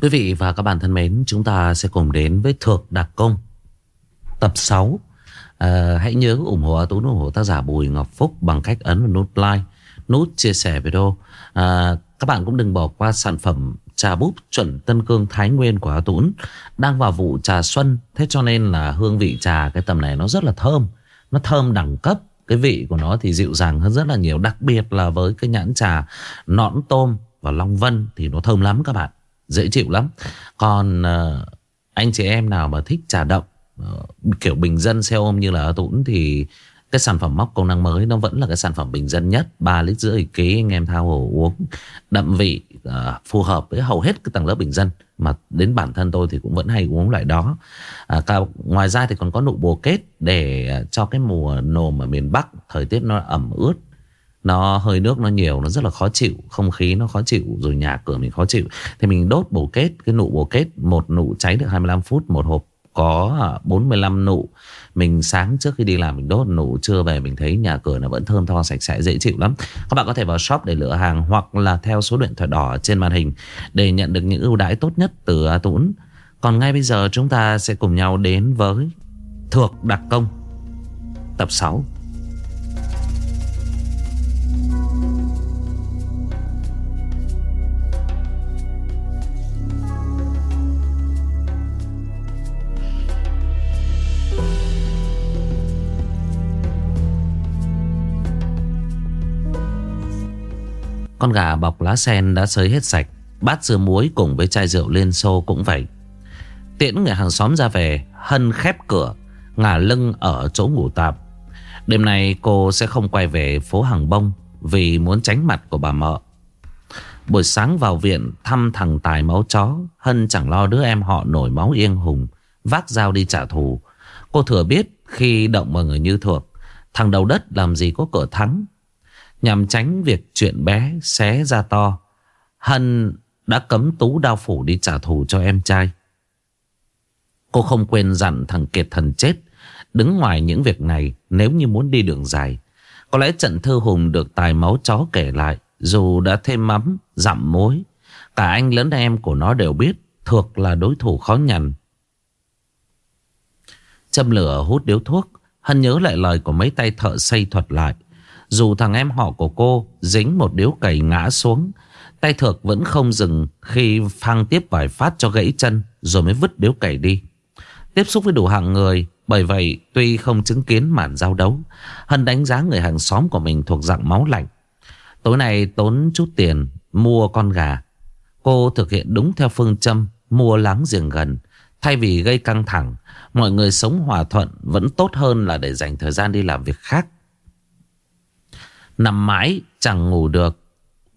Quý vị và các bạn thân mến, chúng ta sẽ cùng đến với Thược Đặc Công tập 6. À, hãy nhớ ủng hộ Tú ủng hộ tác giả Bùi Ngọc Phúc bằng cách ấn vào nút like, nút chia sẻ video. À, các bạn cũng đừng bỏ qua sản phẩm trà búp chuẩn Tân Cương Thái Nguyên của A Tún đang vào vụ trà xuân. Thế cho nên là hương vị trà cái tầm này nó rất là thơm. Nó thơm đẳng cấp. Cái vị của nó thì dịu dàng hơn rất là nhiều. Đặc biệt là với cái nhãn trà nõn tôm và long vân thì nó thơm lắm các bạn. Dễ chịu lắm. Còn uh, anh chị em nào mà thích trà đậm uh, ờ, Kiểu bình dân xe ôm như là Tũng Thì cái sản phẩm móc công năng mới Nó vẫn là cái sản phẩm bình dân nhất. 3 lít rưỡi ký anh em thao hồ uống. Đậm vị uh, phù hợp với hầu hết cái tầng lớp bình dân Mà đến bản thân tôi thì cũng vẫn hay uống loại đó. À, uh, cả, Ngoài ra thì còn có nụ bồ kết Để cho cái mùa nồm ở miền Bắc Thời tiết nó ẩm ướt nó hơi nước, nó nhiều, nó rất là khó chịu. Không khí nó khó chịu, rồi nhà cửa mình khó chịu. Thì mình đốt bồ kết, cái nụ bồ kết, một nụ cháy được 25 phút, một hộp có à, 45 nụ. Mình sáng trước khi đi làm, mình đốt nụ, trưa về mình thấy nhà cửa nó vẫn thơm tho, sạch sẽ, dễ chịu lắm. Các bạn có thể vào shop để lựa hàng hoặc là theo số điện thoại đỏ trên màn hình để nhận được những ưu đãi tốt nhất từ A Tũng còn ngay bây giờ chúng ta sẽ cùng nhau đến với Thược Đặc Công, tập 6 Con gà bọc lá sen đã sới hết sạch, Bát dưa muối cùng với chai rượu lên xô cũng vậy. Tiễn người hàng xóm ra về, Hân khép cửa, Ngả lưng ở chỗ ngủ tạm. Đêm nay cô sẽ không quay về phố Hàng Bông Vì muốn tránh mặt của bà mợ. Buổi sáng vào viện thăm thằng Tài máu chó, Hân chẳng lo đứa em họ nổi máu yên hùng, Vác dao đi trả thù. Cô thừa biết khi động vào người như thuộc Thằng đầu đất làm gì có cửa thắng Nhằm tránh việc chuyện bé xé ra to. Hân đã cấm Tú đao phủ đi trả thù cho em trai. Cô không quên dặn thằng Kiệt thần chết, Đứng ngoài những việc này Nếu như muốn đi đường dài. Có lẽ trận thư hùng được tài máu chó kể lại, Dù đã thêm mắm, Dặm mối Cả anh lớn em của nó đều biết thuộc là đối thủ khó nhằn. Châm lửa hút điếu thuốc, Hân nhớ lại lời của mấy tay thợ xây thuật lại dù thằng em họ của cô dính một điếu cày ngã xuống, Tay thược vẫn không dừng khi phang tiếp vài phát cho gãy chân Rồi mới vứt điếu cày đi. Tiếp xúc với đủ hạng người, Bởi vậy tuy không chứng kiến màn giao đấu, Hân đánh giá người hàng xóm của mình thuộc dạng máu lạnh. Tối nay tốn chút tiền mua con gà. Cô thực hiện đúng theo phương châm mua láng giềng gần. Thay vì gây căng thẳng, Mọi người sống hòa thuận vẫn tốt hơn là để dành thời gian đi làm việc khác. Nằm mãi chẳng ngủ được.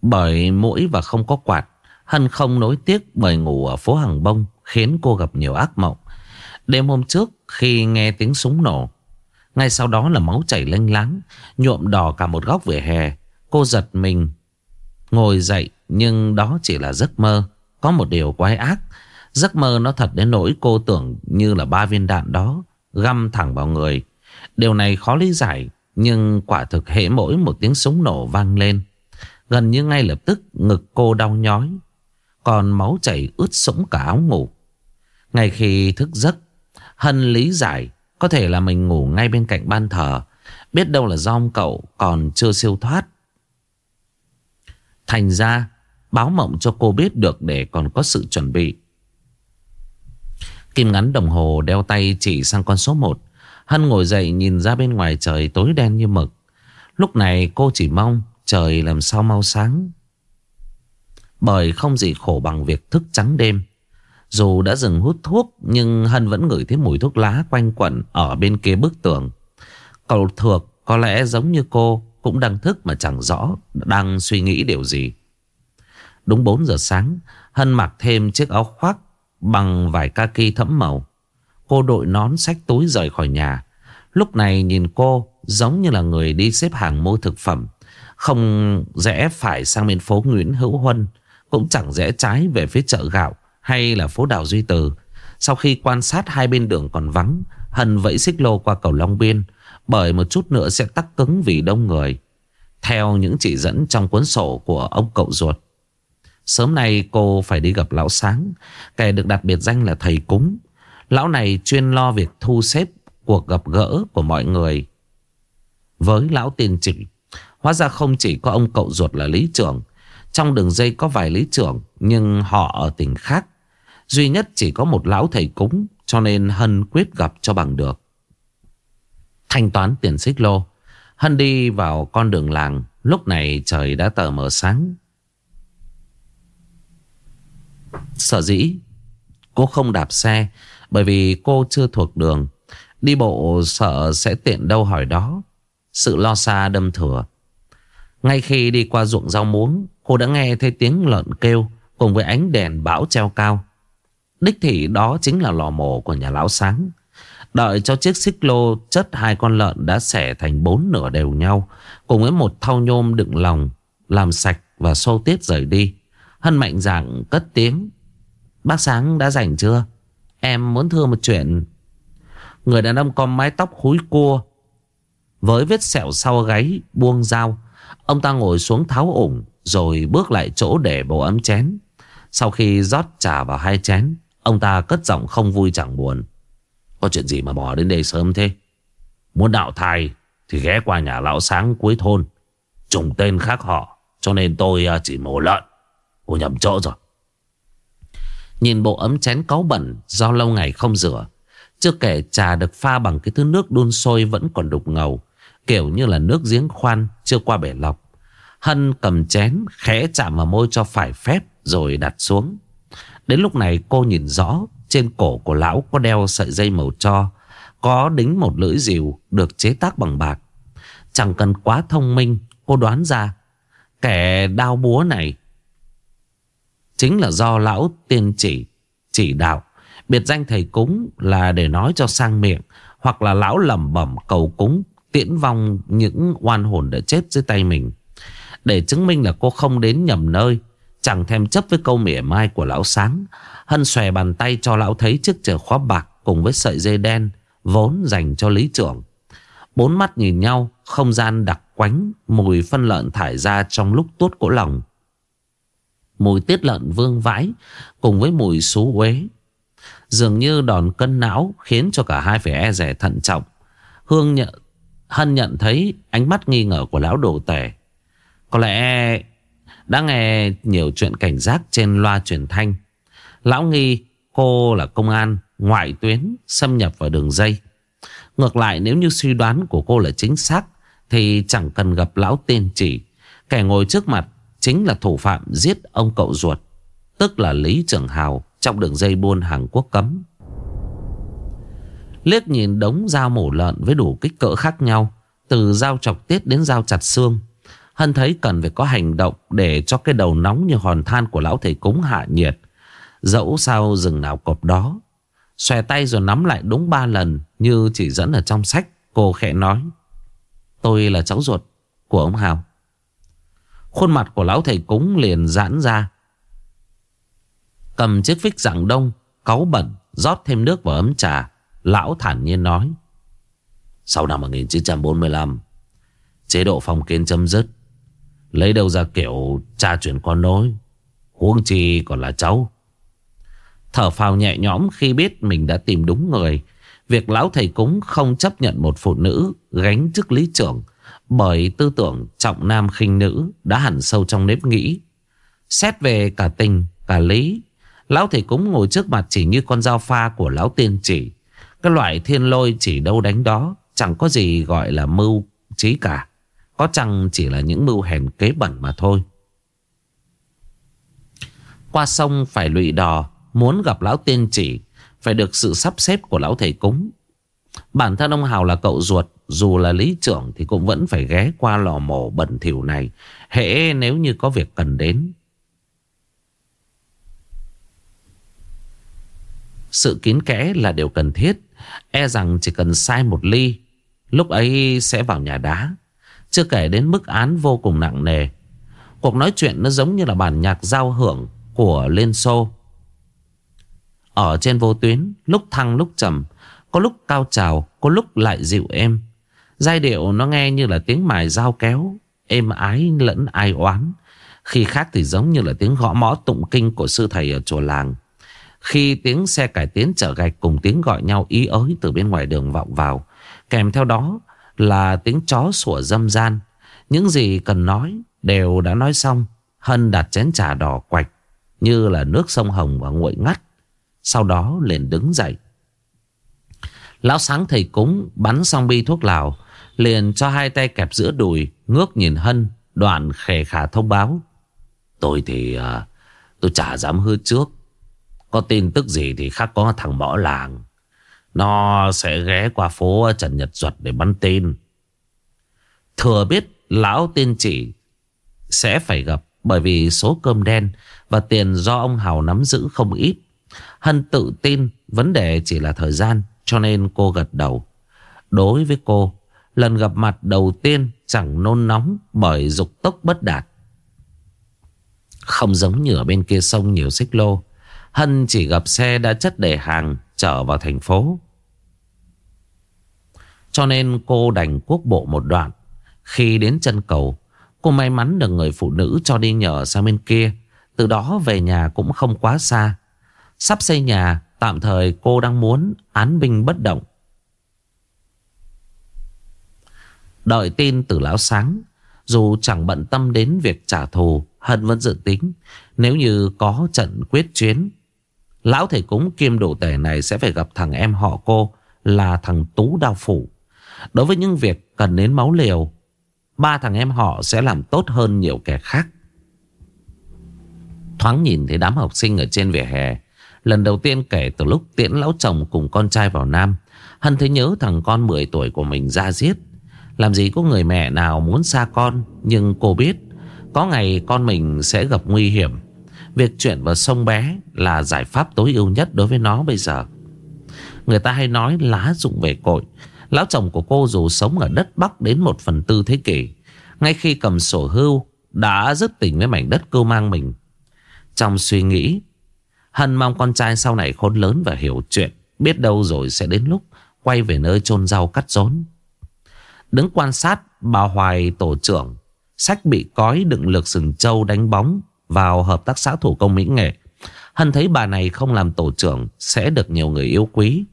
Bởi mũi và không có quạt, Hân không nối tiếc bởi ngủ ở phố Hàng Bông Khiến cô gặp nhiều ác mộng. Đêm hôm trước, khi nghe tiếng súng nổ, Ngay sau đó là máu chảy lênh láng, Nhuộm đỏ cả một góc vỉa hè. Cô giật mình, Ngồi dậy, nhưng đó chỉ là giấc mơ. Có một điều quái ác, Giấc mơ nó thật đến nỗi cô tưởng như là ba viên đạn đó Găm thẳng vào người. Điều này khó lý giải nhưng quả thực hệ mỗi một tiếng súng nổ vang lên, Gần như ngay lập tức ngực cô đau nhói, Còn máu chảy ướt sũng cả áo ngủ. Ngay khi thức giấc, Hân lý giải Có thể là mình ngủ ngay bên cạnh ban thờ, Biết đâu là do ông cậu còn chưa siêu thoát. Thành ra, Báo mộng cho cô biết được để còn có sự chuẩn bị. Kim ngắn đồng hồ đeo tay chỉ sang con số 1 Hân ngồi dậy nhìn ra bên ngoài trời tối đen như mực. Lúc này cô chỉ mong trời làm sao mau sáng. Bởi không gì khổ bằng việc thức trắng đêm. Dù đã dừng hút thuốc nhưng Hân vẫn ngửi thấy mùi thuốc lá quanh quẩn ở bên kia bức tường. Cậu thuộc có lẽ giống như cô cũng đang thức mà chẳng rõ đang suy nghĩ điều gì. Đúng 4 giờ sáng, Hân mặc thêm chiếc áo khoác bằng vải kaki thẫm màu. Cô đội nón sách túi rời khỏi nhà. Lúc này nhìn cô giống như là người đi xếp hàng mua thực phẩm. Không rẽ phải sang bên phố Nguyễn Hữu Huân. Cũng chẳng rẽ trái về phía chợ gạo hay là phố Đào Duy Từ. Sau khi quan sát hai bên đường còn vắng, Hân vẫy xích lô qua cầu Long Biên. Bởi một chút nữa sẽ tắc cứng vì đông người. Theo những chỉ dẫn trong cuốn sổ của ông cậu ruột. Sớm nay cô phải đi gặp lão sáng Kẻ được đặt biệt danh là thầy cúng Lão này chuyên lo việc thu xếp Cuộc gặp gỡ của mọi người. Với lão tiên trịnh, Hóa ra không chỉ có ông cậu ruột là lý trưởng. Trong đường dây có vài lý trưởng Nhưng họ ở tỉnh khác. Duy nhất chỉ có một lão thầy cúng Cho nên Hân quyết gặp cho bằng được. Thanh toán tiền xích lô. Hân đi vào con đường làng. Lúc này trời đã tờ mờ sáng. Sở dĩ Cô không đạp xe bởi vì cô chưa thuộc đường. Đi bộ sợ sẽ tiện đâu hỏi đó. Sự lo xa đâm thừa. Ngay khi đi qua ruộng rau muống, Cô đã nghe thấy tiếng lợn kêu Cùng với ánh đèn bão treo cao. Đích thị đó chính là lò mổ của nhà lão sáng. Đợi cho chiếc xích lô chất hai con lợn đã xẻ thành bốn nửa đều nhau, Cùng với một thau nhôm đựng lòng, Làm sạch và xô tiết rời đi. Hân mạnh dạng cất tiếng, Bác Sáng đã rảnh chưa? Em muốn thưa một chuyện. Người đàn ông có mái tóc húi cua, Với vết sẹo sau gáy, Buông dao. Ông ta ngồi xuống tháo ủng, Rồi bước lại chỗ để bầu ấm chén. Sau khi rót trà vào hai chén, Ông ta cất giọng không vui chẳng buồn. Có chuyện gì mà bỏ đến đây sớm thế? Muốn đạo thai Thì ghé qua nhà lão sáng cuối thôn. Trùng tên khác họ, Cho nên tôi à, chỉ mổ lợn. Cô nhầm chỗ rồi. Nhìn bộ ấm chén cáu bẩn, Do lâu ngày không rửa. Chưa kể trà được pha bằng cái thứ nước đun sôi Vẫn còn đục ngầu, Kiểu như là nước giếng khoan chưa qua bể lọc. Hân cầm chén, khẽ chạm vào môi cho phải phép, Rồi đặt xuống. Đến lúc này cô nhìn rõ, Trên cổ của lão có đeo sợi dây màu cho, Có đính một lưỡi rìu Được chế tác bằng bạc. Chẳng cần quá thông minh, Cô đoán ra, Kẻ đao búa này Chính là do lão tiên chỉ Chỉ đạo. Biệt danh thầy cúng là để nói cho sang miệng, Hoặc là lão lẩm bẩm cầu cúng, Tiễn vong những oan hồn đã chết dưới tay mình. Để chứng minh là cô không đến nhầm nơi, Chẳng thèm chấp với câu mỉa mai của lão sáng, Hân xòe bàn tay cho lão thấy chiếc chìa khóa bạc Cùng với sợi dây đen Vốn dành cho lý trưởng. Bốn mắt nhìn nhau, Không gian đặc quánh Mùi phân lợn thải ra trong lúc tuốt cỗ lòng. Mùi tiết lợn vương vãi, Cùng với mùi xú uế. Dường như đòn cân não Khiến cho cả hai phải e rẻ thận trọng. Hương nhận, Hân nhận thấy ánh mắt nghi ngờ của lão đồ tể. Có lẽ đã nghe nhiều chuyện cảnh giác trên loa truyền thanh. Lão nghi cô là công an ngoại tuyến xâm nhập vào đường dây. Ngược lại, nếu như suy đoán của cô là chính xác, Thì chẳng cần gặp lão tên chỉ. Kẻ ngồi trước mặt chính là thủ phạm giết ông cậu ruột, tức là Lý Trường Hào trong đường dây buôn hàng quốc cấm. Liếc nhìn đống dao mổ lợn với đủ kích cỡ khác nhau, từ dao chọc tiết đến dao chặt xương. Hân thấy cần phải có hành động để cho cái đầu nóng như hòn than của lão thầy cúng hạ nhiệt. Dẫu sao rừng nào cọp đó. Xòe tay rồi nắm lại đúng ba lần như chỉ dẫn ở trong sách. Cô khẽ nói. Tôi là cháu ruột của ông Hào. Khuôn mặt của lão thầy cúng liền giãn ra. Cầm chiếc phích dạng đông, Cáu bẩn, rót thêm nước vào ấm trà, Lão thản nhiên nói. Sau năm 1945 Chế độ phong kiến chấm dứt. Lấy đâu ra kiểu cha chuyển con nối, Huống chi còn là cháu. Thở phào nhẹ nhõm khi biết mình đã tìm đúng người, Việc lão thầy cúng không chấp nhận một phụ nữ gánh chức lý trưởng bởi tư tưởng trọng nam khinh nữ đã hẳn sâu trong nếp nghĩ. Xét về cả tình, cả lý, lão thầy cúng ngồi trước mặt chỉ như con dao pha của lão tiên chỉ. Cái loại thiên lôi chỉ đâu đánh đó, chẳng có gì gọi là mưu trí cả. Có chăng chỉ là những mưu hèn kế bẩn mà thôi. Qua sông phải lụy đò, muốn gặp lão tiên chỉ, phải được sự sắp xếp của lão thầy cúng. Bản thân ông Hào là cậu ruột dù là lý trưởng thì cũng vẫn phải ghé qua lò mổ bẩn thỉu này. Hễ nếu như có việc cần đến. Sự kín kẽ là điều cần thiết. E rằng chỉ cần sai một ly, Lúc ấy sẽ vào nhà đá. Chưa kể đến mức án vô cùng nặng nề. Cuộc nói chuyện nó giống như là bản nhạc giao hưởng của Liên Xô. Ở trên vô tuyến, Lúc thăng lúc trầm, Có lúc cao trào, Có lúc lại dịu êm. Giai điệu nó nghe như là tiếng mài dao kéo, Êm ái lẫn ai oán Khi khác thì giống như là tiếng gõ mõ tụng kinh của sư thầy ở chùa làng. Khi tiếng xe cải tiến chở gạch cùng tiếng gọi nhau ý ới từ bên ngoài đường vọng vào. Kèm theo đó là tiếng chó sủa dâm gian. Những gì cần nói đều đã nói xong. Hân đặt chén trà đỏ quạch như là nước sông Hồng và nguội ngắt. Sau đó liền đứng dậy. Lão sáng thầy cúng bắn xong bi thuốc lào liền cho hai tay kẹp giữa đùi ngước nhìn Hân đoạn khề khả thông báo. Tôi thì à, tôi chả dám hứa trước. Có tin tức gì thì khác có thằng bỏ làng. Nó sẽ ghé qua phố Trần Nhật Duật để bắn tin. Thừa biết lão tiên chỉ sẽ phải gặp bởi vì số cơm đen và tiền do ông Hào nắm giữ không ít. Hân tự tin vấn đề chỉ là thời gian cho nên cô gật đầu. Đối với cô, lần gặp mặt đầu tiên chẳng nôn nóng bởi dục tốc bất đạt. Không giống như ở bên kia sông nhiều xích lô. Hân chỉ gặp xe đã chất để hàng trở vào thành phố. Cho nên cô đành quốc bộ một đoạn. Khi đến chân cầu, cô may mắn được người phụ nữ cho đi nhờ sang bên kia. Từ đó về nhà cũng không quá xa. Sắp xây nhà, tạm thời cô đang muốn án binh bất động. Đợi tin từ lão sáng, dù chẳng bận tâm đến việc trả thù, Hân vẫn dự tính. Nếu như có trận quyết chiến, lão thầy cúng kim đồ tể này sẽ phải gặp thằng em họ cô là thằng Tú Đao Phủ. Đối với những việc cần đến máu liều, ba thằng em họ sẽ làm tốt hơn nhiều kẻ khác. Thoáng nhìn thấy đám học sinh ở trên vỉa hè, lần đầu tiên kể từ lúc tiễn lão chồng cùng con trai vào Nam, Hân thấy nhớ thằng con 10 tuổi của mình ra giết. Làm gì có người mẹ nào muốn xa con, nhưng cô biết có ngày con mình sẽ gặp nguy hiểm. Việc chuyển vào sông bé là giải pháp tối ưu nhất đối với nó bây giờ. Người ta hay nói lá dụng về cội. Lão chồng của cô dù sống ở đất Bắc đến một phần tư thế kỷ. Ngay khi cầm sổ hưu đã rất tình với mảnh đất cưu mang mình. Trong suy nghĩ, Hân mong con trai sau này khôn lớn và hiểu chuyện. Biết đâu rồi sẽ đến lúc quay về nơi chôn rau cắt rốn. Đứng quan sát bà Hoài tổ trưởng Sách bị cói đựng lược sừng châu đánh bóng vào hợp tác xã thủ công mỹ nghệ. Hân thấy bà này không làm tổ trưởng sẽ được nhiều người yêu quý.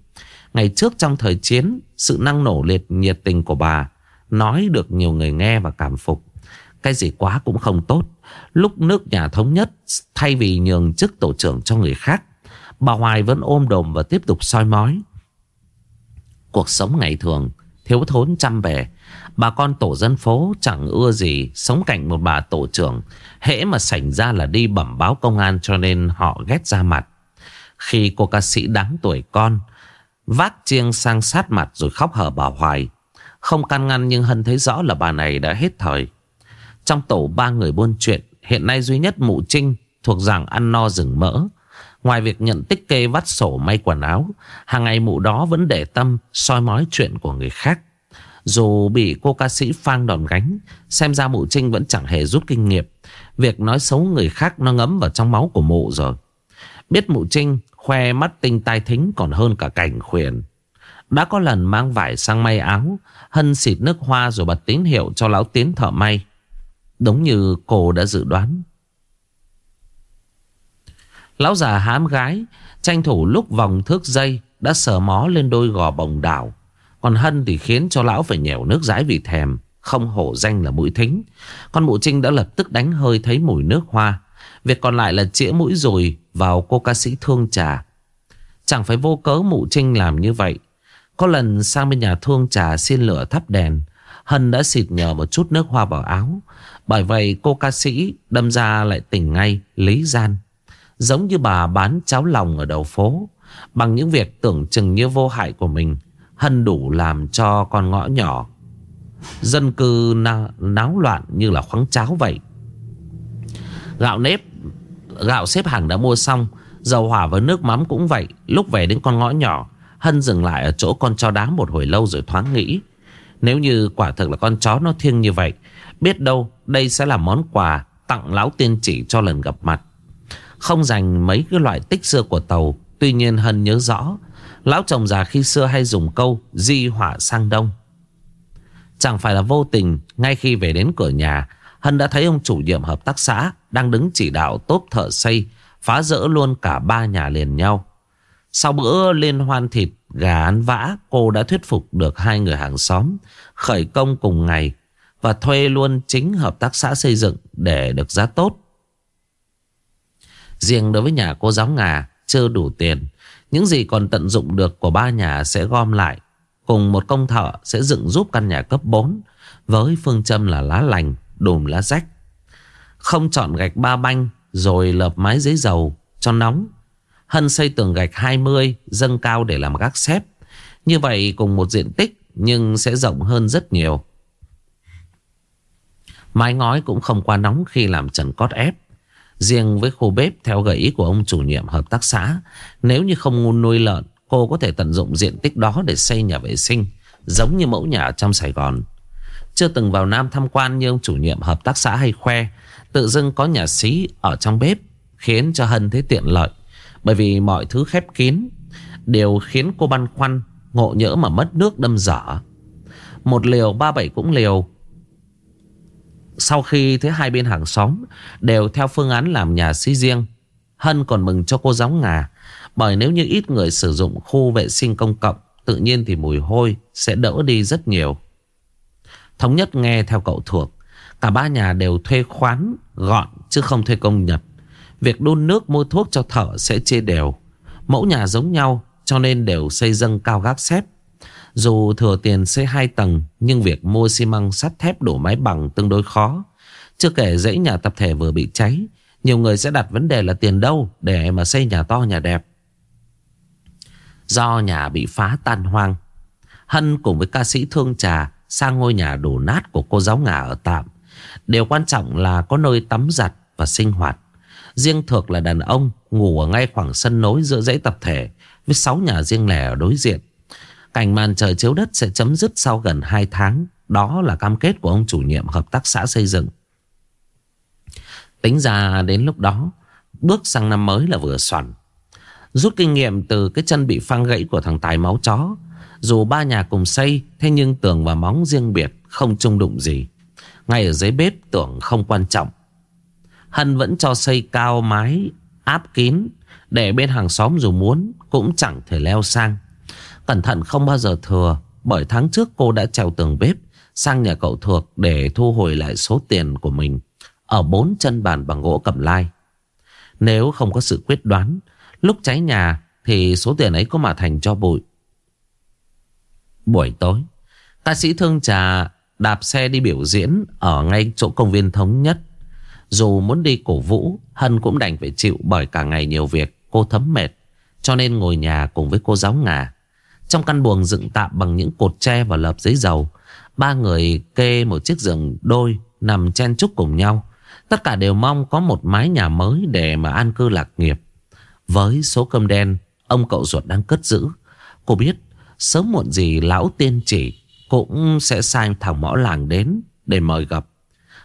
Ngày trước trong thời chiến, sự năng nổ liệt nhiệt tình của bà nói được nhiều người nghe và cảm phục. Cái gì quá cũng không tốt. Lúc nước nhà thống nhất, thay vì nhường chức tổ trưởng cho người khác, bà Hoài vẫn ôm đồm và tiếp tục soi mói. Cuộc sống ngày thường, thiếu thốn chăm bề, Bà con tổ dân phố chẳng ưa gì Sống cạnh một bà tổ trưởng Hễ mà sảnh ra là đi bẩm báo công an Cho nên họ ghét ra mặt. Khi cô ca sĩ đáng tuổi con Vác chiêng sang sát mặt Rồi khóc hở bà Hoài. Không can ngăn nhưng Hân thấy rõ là bà này đã hết thời. Trong tổ ba người buôn chuyện Hiện nay duy nhất mụ Trinh Thuộc dạng ăn no rừng mỡ. Ngoài việc nhận tích kê vắt sổ may quần áo, Hàng ngày mụ đó vẫn để tâm soi mói chuyện của người khác. Dù bị cô ca sĩ phang đòn gánh, Xem ra mụ Trinh vẫn chẳng hề rút kinh nghiệm. Việc nói xấu người khác nó ngấm vào trong máu của mụ rồi. Biết mụ Trinh khoe mắt tinh tai thính còn hơn cả cảnh khuyển Đã có lần mang vải sang may áo, Hân xịt nước hoa rồi bật tín hiệu cho lão tiến thợ may. Đúng như cô đã dự đoán Lão già hám gái, Tranh thủ lúc vòng thước dây Đã sờ mó lên đôi gò bồng đảo còn Hân thì khiến cho lão phải nhèo nước rãi vì thèm, Không hổ danh là mũi thính. Con mụ Trinh đã lập tức đánh hơi thấy mùi nước hoa. Việc còn lại là chĩa mũi rồi Vào cô ca sĩ thương trà. Chẳng phải vô cớ mụ Trinh làm như vậy. Có lần sang bên nhà thương trà xin lửa thắp đèn, Hân đã xịt nhờ một chút nước hoa vào áo. Bởi vậy cô ca sĩ đâm ra lại tỉnh ngay, Lý gian. Giống như bà bán cháo lòng ở đầu phố, Bằng những việc tưởng chừng như vô hại của mình Hân đủ làm cho con ngõ nhỏ. Dân cư náo loạn như là khoáng cháo vậy. Gạo nếp, Gạo xếp hàng đã mua xong, Dầu hỏa với nước mắm cũng vậy. Lúc về đến con ngõ nhỏ, Hân dừng lại ở chỗ con chó đá một hồi lâu rồi thoáng nghĩ. Nếu như quả thực là con chó nó thiêng như vậy, Biết đâu đây sẽ là món quà Tặng lão tiên chỉ cho lần gặp mặt. Không dành mấy cái loại tích xưa của tàu Tuy nhiên Hân nhớ rõ Lão chồng già khi xưa hay dùng câu Di họa sang đông Chẳng phải là vô tình Ngay khi về đến cửa nhà Hân đã thấy ông chủ nhiệm hợp tác xã đang đứng chỉ đạo tốt thợ xây, phá rỡ luôn cả ba nhà liền nhau. Sau bữa liên hoan thịt gà ăn vã, cô đã thuyết phục được hai người hàng xóm khởi công cùng ngày và thuê luôn chính hợp tác xã xây dựng để được giá tốt. Riêng đối với nhà cô giáo ngà chưa đủ tiền, những gì còn tận dụng được của ba nhà sẽ gom lại, cùng một công thợ sẽ dựng giúp căn nhà cấp 4 với phương châm là lá lành, đùm lá rách. Không chọn gạch ba banh rồi lợp mái giấy dầu cho nóng. Hân xây tường gạch 20 dâng cao để làm gác xếp. Như vậy cùng một diện tích nhưng sẽ rộng hơn rất nhiều. Mái ngói cũng không quá nóng khi làm trần cót ép. Riêng với khu bếp theo gợi ý của ông chủ nhiệm hợp tác xã, nếu như không nuôi lợn, cô có thể tận dụng diện tích đó để xây nhà vệ sinh, giống như mẫu nhà trong Sài Gòn. Chưa từng vào Nam tham quan như ông chủ nhiệm hợp tác xã hay khoe, tự dưng có nhà xí ở trong bếp, khiến cho Hân thấy tiện lợi. Bởi vì mọi thứ khép kín, đều khiến cô băn khoăn, ngộ nhỡ mà mất nước đâm dở. Một liều ba bảy cũng liều, sau khi thấy hai bên hàng xóm đều theo phương án làm nhà xí riêng, Hân còn mừng cho cô giáo ngà. Bởi nếu như ít người sử dụng khu vệ sinh công cộng, tự nhiên thì mùi hôi sẽ đỡ đi rất nhiều. Thống nhất nghe theo cậu thuộc, cả ba nhà đều thuê khoán gọn chứ không thuê công nhật. Việc đun nước mua thuốc cho thợ sẽ chia đều. Mẫu nhà giống nhau cho nên đều xây dâng cao gác xếp. Dù thừa tiền xây hai tầng nhưng việc mua xi măng sắt thép đổ máy bằng tương đối khó. Chưa kể dãy nhà tập thể vừa bị cháy, nhiều người sẽ đặt vấn đề là tiền đâu để mà xây nhà to nhà đẹp. Do nhà bị phá tan hoang, Hân cùng với ca sĩ Thương Trà sang ngôi nhà đổ nát của cô giáo ngà ở tạm. Điều quan trọng là có nơi tắm giặt và sinh hoạt. Riêng Thược là đàn ông ngủ ở ngay khoảng sân nối giữa dãy tập thể với sáu nhà riêng lẻ ở đối diện. Cảnh màn trời chiếu đất sẽ chấm dứt sau gần 2 tháng. Đó là cam kết của ông chủ nhiệm hợp tác xã xây dựng. Tính ra đến lúc đó, bước sang năm mới là vừa soạn. Rút kinh nghiệm từ cái chân bị phang gãy của thằng Tài máu chó. Dù ba nhà cùng xây, thế nhưng tường và móng riêng biệt, không chung đụng gì. Ngay ở dưới bếp tưởng không quan trọng. Hân vẫn cho xây cao mái, áp kín, để bên hàng xóm dù muốn cũng chẳng thể leo sang. Cẩn thận không bao giờ thừa, Bởi tháng trước cô đã trèo tường bếp Sang nhà cậu thuộc để thu hồi lại số tiền của mình Ở bốn chân bàn bằng gỗ cầm lai. Nếu không có sự quyết đoán, Lúc cháy nhà Thì số tiền ấy có mà thành cho bụi. Buổi tối, Ca sĩ Thương Trà đạp xe đi biểu diễn Ở ngay chỗ công viên thống nhất. Dù muốn đi cổ vũ, Hân cũng đành phải chịu bởi cả ngày nhiều việc, Cô thấm mệt, Cho nên ngồi nhà cùng với cô giáo ngà trong căn buồng dựng tạm bằng những cột tre và lợp giấy dầu, Ba người kê một chiếc giường đôi Nằm chen chúc cùng nhau. Tất cả đều mong có một mái nhà mới Để mà an cư lạc nghiệp. Với số cơm đen, Ông cậu ruột đang cất giữ. Cô biết, sớm muộn gì lão tiên chỉ Cũng sẽ sai thằng mõ làng đến Để mời gặp.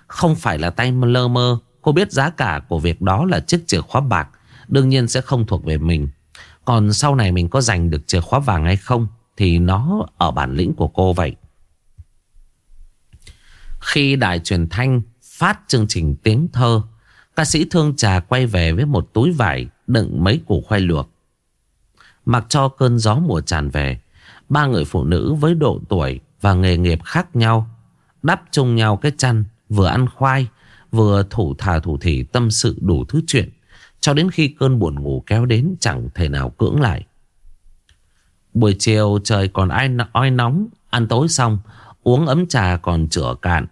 Không phải là tay lơ mơ, Cô biết giá cả của việc đó là chiếc chìa khóa bạc, Đương nhiên sẽ không thuộc về mình còn sau này mình có giành được chìa khóa vàng hay không Thì nó ở bản lĩnh của cô vậy. Khi đài truyền thanh phát chương trình tiếng thơ, Ca sĩ Thương Trà quay về với một túi vải đựng mấy củ khoai luộc. Mặc cho cơn gió mùa tràn về, Ba người phụ nữ với độ tuổi và nghề nghiệp khác nhau Đắp chung nhau cái chăn, Vừa ăn khoai, Vừa thủ thà thủ thỉ tâm sự đủ thứ chuyện cho đến khi cơn buồn ngủ kéo đến chẳng thể nào cưỡng lại. Buổi chiều trời còn ai oi nóng, ăn tối xong, uống ấm trà còn chữa cạn.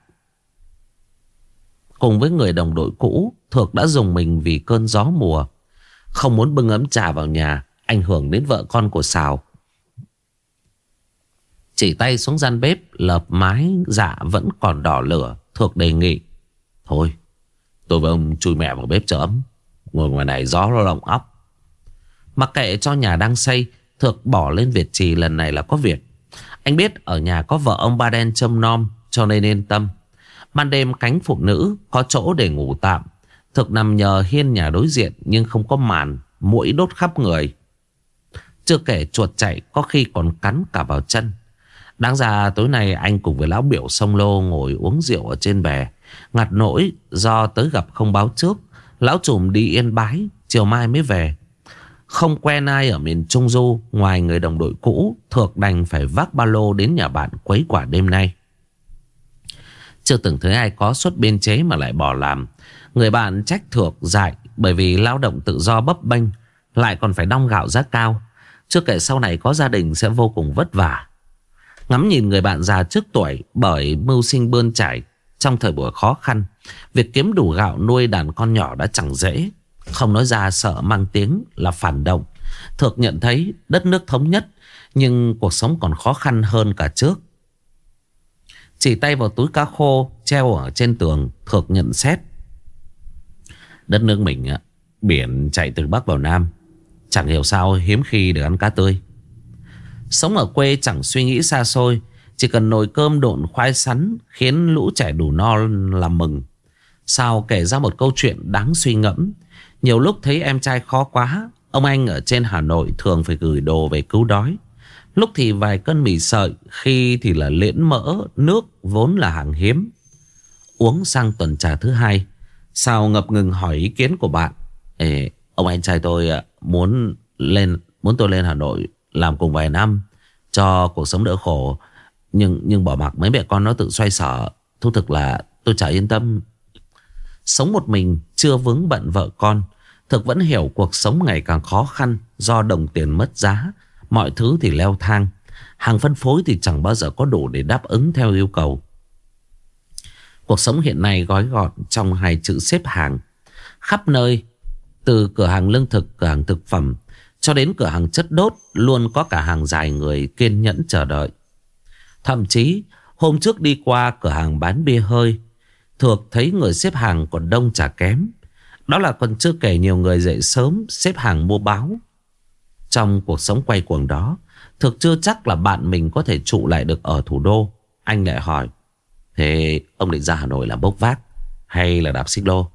Cùng với người đồng đội cũ, Thược đã dùng mình vì cơn gió mùa. Không muốn bưng ấm trà vào nhà, ảnh hưởng đến vợ con của Sào. Chỉ tay xuống gian bếp, lợp mái dạ vẫn còn đỏ lửa. Thược đề nghị. Thôi, tôi với ông chui mẹ vào bếp cho ấm. Ngồi ngoài này gió nó lồng óc. Mặc kệ cho nhà đang xây, Thược bỏ lên Việt Trì lần này là có việc. Anh biết ở nhà có vợ ông Ba Đen châm nom, Cho nên yên tâm. Ban đêm cánh phụ nữ có chỗ để ngủ tạm. Thực nằm nhờ hiên nhà đối diện, Nhưng không có màn, Mũi đốt khắp người. Chưa kể chuột chạy, có khi còn cắn cả vào chân. Đáng ra tối nay anh cùng với lão biểu sông lô ngồi uống rượu ở trên bè. Ngặt nỗi do tới gặp không báo trước. Lão trùm đi yên bái, Chiều mai mới về. Không quen ai ở miền Trung Du, Ngoài người đồng đội cũ, Thược đành phải vác ba lô đến nhà bạn quấy quả đêm nay. Chưa từng thấy ai có suất biên chế mà lại bỏ làm. Người bạn trách thược dại, Bởi vì lao động tự do bấp bênh, Lại còn phải đong gạo giá cao. Chưa kể sau này có gia đình sẽ vô cùng vất vả. Ngắm nhìn người bạn già trước tuổi Bởi mưu sinh bươn trải Trong thời buổi khó khăn Việc kiếm đủ gạo nuôi đàn con nhỏ đã chẳng dễ. Không nói ra sợ mang tiếng là phản động. Thược nhận thấy đất nước thống nhất, Nhưng cuộc sống còn khó khăn hơn cả trước. Chỉ tay vào túi cá khô Treo ở trên tường, Thược nhận xét. Đất nước mình Biển chạy từ Bắc vào Nam. Chẳng hiểu sao hiếm khi được ăn cá tươi. Sống ở quê chẳng suy nghĩ xa xôi, Chỉ cần nồi cơm độn khoai sắn Khiến lũ trẻ đủ no là mừng. Sao kể ra một câu chuyện đáng suy ngẫm. Nhiều lúc thấy em trai khó quá Ông anh ở trên Hà Nội thường phải gửi đồ về cứu đói. Lúc thì vài cân mì sợi Khi thì là liễn mỡ Nước vốn là hàng hiếm. Uống sang tuần trà thứ hai Sao ngập ngừng hỏi ý kiến của bạn. Ê, Ông anh trai tôi à, muốn lên Muốn tôi lên Hà Nội Làm cùng vài năm Cho cuộc sống đỡ khổ. Nhưng nhưng bỏ mặc mấy mẹ con nó tự xoay sở. Thu thực là tôi chả yên tâm. Sống một mình chưa vướng bận vợ con. Thực vẫn hiểu cuộc sống ngày càng khó khăn Do đồng tiền mất giá. Mọi thứ thì leo thang. Hàng phân phối thì chẳng bao giờ có đủ để đáp ứng theo yêu cầu. Cuộc sống hiện nay gói gọn trong hai chữ xếp hàng. Khắp nơi Từ cửa hàng lương thực, cửa hàng thực phẩm Cho đến cửa hàng chất đốt Luôn có cả hàng dài người kiên nhẫn chờ đợi. Thậm chí Hôm trước đi qua cửa hàng bán bia hơi Thuộc thấy người xếp hàng còn đông chả kém. Đó là còn chưa kể nhiều người dậy sớm Xếp hàng mua báo. Trong cuộc sống quay cuồng đó, Thực chưa chắc là bạn mình có thể trụ lại được ở thủ đô. Anh lại hỏi, Thế ông định ra Hà Nội làm bốc vác Hay là đạp xích lô?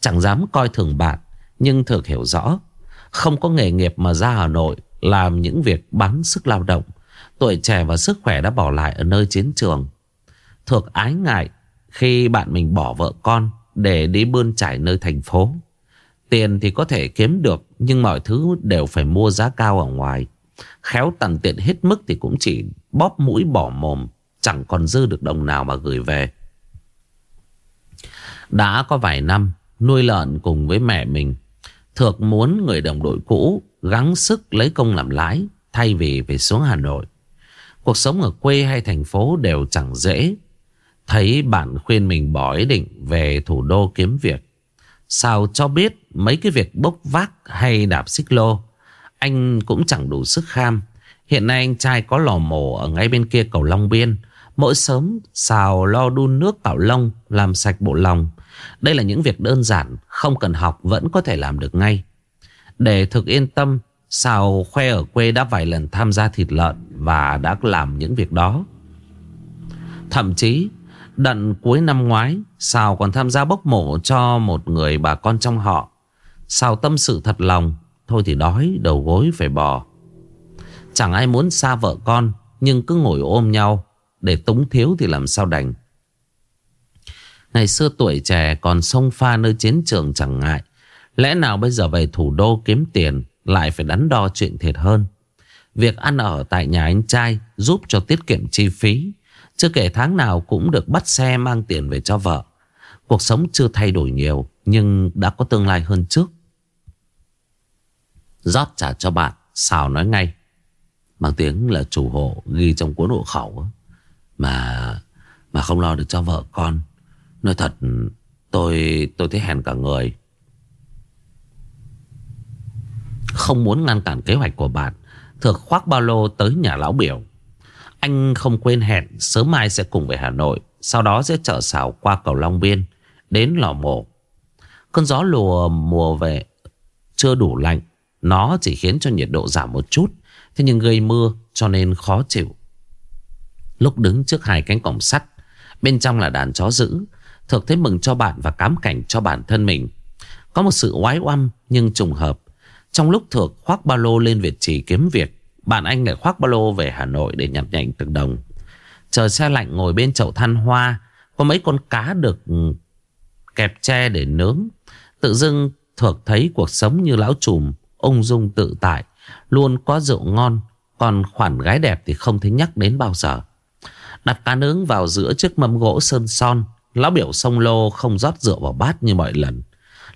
Chẳng dám coi thường bạn, Nhưng thực hiểu rõ, Không có nghề nghiệp mà ra Hà Nội Làm những việc bắn sức lao động, Tuổi trẻ và sức khỏe đã bỏ lại ở nơi chiến trường. Thực ái ngại khi bạn mình bỏ vợ con để đi bươn trải nơi thành phố. Tiền thì có thể kiếm được nhưng mọi thứ đều phải mua giá cao ở ngoài. Khéo tằn tiện hết mức thì cũng chỉ bóp mũi bỏ mồm, chẳng còn dư được đồng nào mà gửi về. Đã có vài năm nuôi lợn cùng với mẹ mình, Thược muốn người đồng đội cũ gắng sức lấy công làm lái thay vì về xuống Hà Nội. Cuộc sống ở quê hay thành phố đều chẳng dễ Thấy bạn khuyên mình bỏ ý định về thủ đô kiếm việc. Sao cho biết mấy cái việc bốc vác hay đạp xích lô. Anh cũng chẳng đủ sức kham. Hiện nay anh trai có lò mổ ở ngay bên kia cầu Long Biên. Mỗi sớm xào lo đun nước cạo lông làm sạch bộ lòng. Đây là những việc đơn giản, không cần học vẫn có thể làm được ngay. Để thực yên tâm, Sào khoe ở quê đã vài lần tham gia thịt lợn và đã làm những việc đó. Thậm chí Đận cuối năm ngoái, Sào còn tham gia bốc mổ cho một người bà con trong họ. Sào tâm sự thật lòng, Thôi thì đói, đầu gối phải bò. Chẳng ai muốn xa vợ con, Nhưng cứ ngồi ôm nhau, Để túng thiếu thì làm sao đành. Ngày xưa tuổi trẻ còn sông pha nơi chiến trường chẳng ngại. Lẽ nào bây giờ về thủ đô kiếm tiền, Lại phải đắn đo chuyện thiệt hơn. Việc ăn ở tại nhà anh trai Giúp cho tiết kiệm chi phí chưa kể tháng nào cũng được bắt xe mang tiền về cho vợ. Cuộc sống chưa thay đổi nhiều nhưng đã có tương lai hơn trước. rót trả cho bạn, xào nói ngay. Bằng tiếng là chủ hộ ghi trong cuốn hộ khẩu. Mà mà không lo được cho vợ con. Nói thật tôi tôi thấy hèn cả người. Không muốn ngăn cản kế hoạch của bạn. Thực khoác ba lô tới nhà lão biểu. Anh không quên hẹn, sớm mai sẽ cùng về Hà Nội. Sau đó sẽ chở xào qua cầu Long Biên, đến lò mổ. Cơn gió lùa mùa về, chưa đủ lạnh. Nó chỉ khiến cho nhiệt độ giảm một chút. Thế nhưng gây mưa cho nên khó chịu. Lúc đứng trước hai cánh cổng sắt. Bên trong là đàn chó dữ. Thực thấy mừng cho bạn và cám cảnh cho bản thân mình. Có một sự oái oăm nhưng trùng hợp. Trong lúc Thược khoác ba lô lên Việt Trì kiếm việc bạn anh lại khoác ba lô về Hà Nội để nhặt nhạnh từng đồng. Chờ xe lạnh ngồi bên chậu than hoa. Có mấy con cá được ừ, kẹp tre để nướng Tự dưng thuộc thấy cuộc sống như lão trùm Ung dung tự tại, Luôn có rượu ngon, Còn khoản gái đẹp thì không thấy nhắc đến bao giờ Đặt cá nướng vào giữa chiếc mâm gỗ sơn son, Lão biểu sông lô không rót rượu vào bát như mọi lần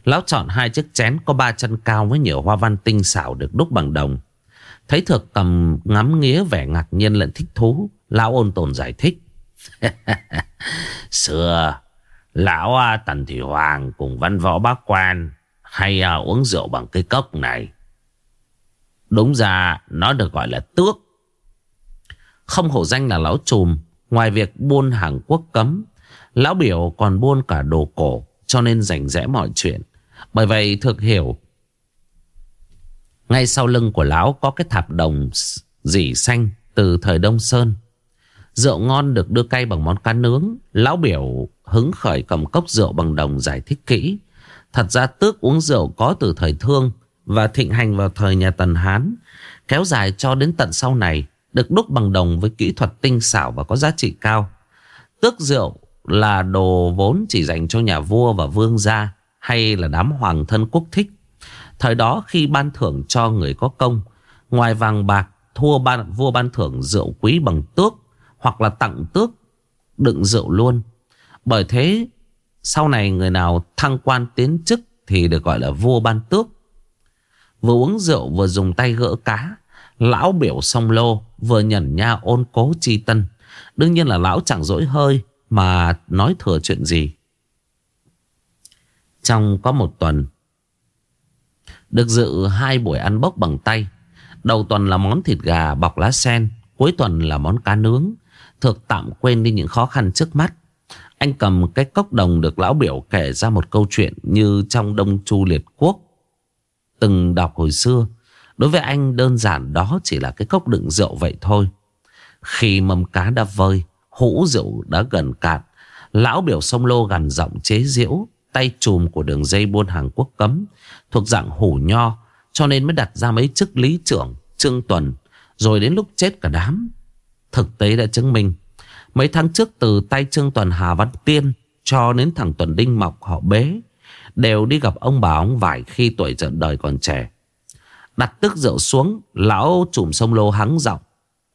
Lão chọn hai chiếc chén có ba chân cao với nhiều hoa văn tinh xảo được đúc bằng đồng. Thấy thực cầm ngắm nghía vẻ ngạc nhiên lẫn thích thú. Lão ôn tồn giải thích. Xưa, lão à, Tần Thủy Hoàng cùng văn võ bác quan hay à, uống rượu bằng cái cốc này. Đúng ra nó được gọi là tước. Không hổ danh là lão trùm. Ngoài việc buôn hàng quốc cấm, lão biểu còn buôn cả đồ cổ cho nên rảnh rẽ mọi chuyện. Bởi vậy thực hiểu ngay sau lưng của lão có cái thạp đồng dỉ xanh từ thời Đông Sơn. Rượu ngon được đưa cay bằng món cá nướng. Lão biểu hứng khởi cầm cốc rượu bằng đồng giải thích kỹ. Thật ra tước uống rượu có từ thời thương Và thịnh hành vào thời nhà Tần Hán, Kéo dài cho đến tận sau này, Được đúc bằng đồng với kỹ thuật tinh xảo và có giá trị cao. Tước rượu là đồ vốn chỉ dành cho nhà vua và vương gia hay là đám hoàng thân quốc thích. Thời đó khi ban thưởng cho người có công, ngoài vàng bạc, thua ban, vua ban thưởng rượu quý bằng tước hoặc là tặng tước đựng rượu luôn. Bởi thế, sau này người nào thăng quan tiến chức thì được gọi là vua ban tước. Vừa uống rượu vừa dùng tay gỡ cá, lão biểu sông lô vừa nhẩn nha ôn cố chi tân. Đương nhiên là lão chẳng dỗi hơi mà nói thừa chuyện gì. Trong có một tuần được dự hai buổi ăn bốc bằng tay. Đầu tuần là món thịt gà bọc lá sen, Cuối tuần là món cá nướng. Thực tạm quên đi những khó khăn trước mắt. Anh cầm cái cốc đồng được lão biểu kể ra một câu chuyện Như trong Đông Chu Liệt Quốc. Từng đọc hồi xưa, Đối với anh đơn giản đó chỉ là cái cốc đựng rượu vậy thôi. Khi mâm cá đã vơi, Hũ rượu đã gần cạn, Lão biểu sông lô gần giọng chế diễu tay chùm của đường dây buôn hàng quốc cấm thuộc dạng hủ nho cho nên mới đặt ra mấy chức lý trưởng trương tuần rồi đến lúc chết cả đám. Thực tế đã chứng minh mấy tháng trước từ tay trương tuần hà văn tiên cho đến thằng tuần đinh mọc họ bế đều đi gặp ông bà ông vải khi tuổi trận đời còn trẻ. Đặt tức rượu xuống lão chùm sông lô hắng giọng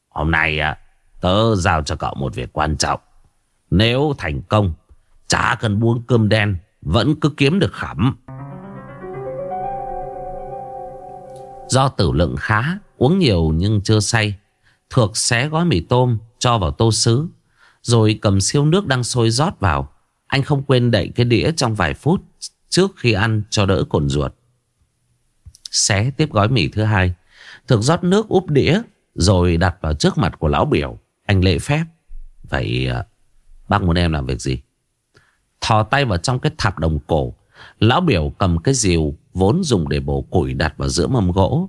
hôm nay à, tớ giao cho cậu một việc quan trọng. Nếu thành công chả cần buông cơm đen vẫn cứ kiếm được khẩm. Do tử lượng khá, Uống nhiều nhưng chưa say Thược xé gói mì tôm Cho vào tô sứ, Rồi cầm siêu nước đang sôi rót vào. Anh không quên đậy cái đĩa trong vài phút Trước khi ăn cho đỡ cồn ruột. Xé tiếp gói mì thứ hai thược rót nước úp đĩa Rồi đặt vào trước mặt của lão biểu. Anh lệ phép. Vậy à, bác muốn em làm việc gì? Thò tay vào trong cái thạp đồng cổ. Lão biểu cầm cái rìu Vốn dùng để bổ củi đặt vào giữa mâm gỗ.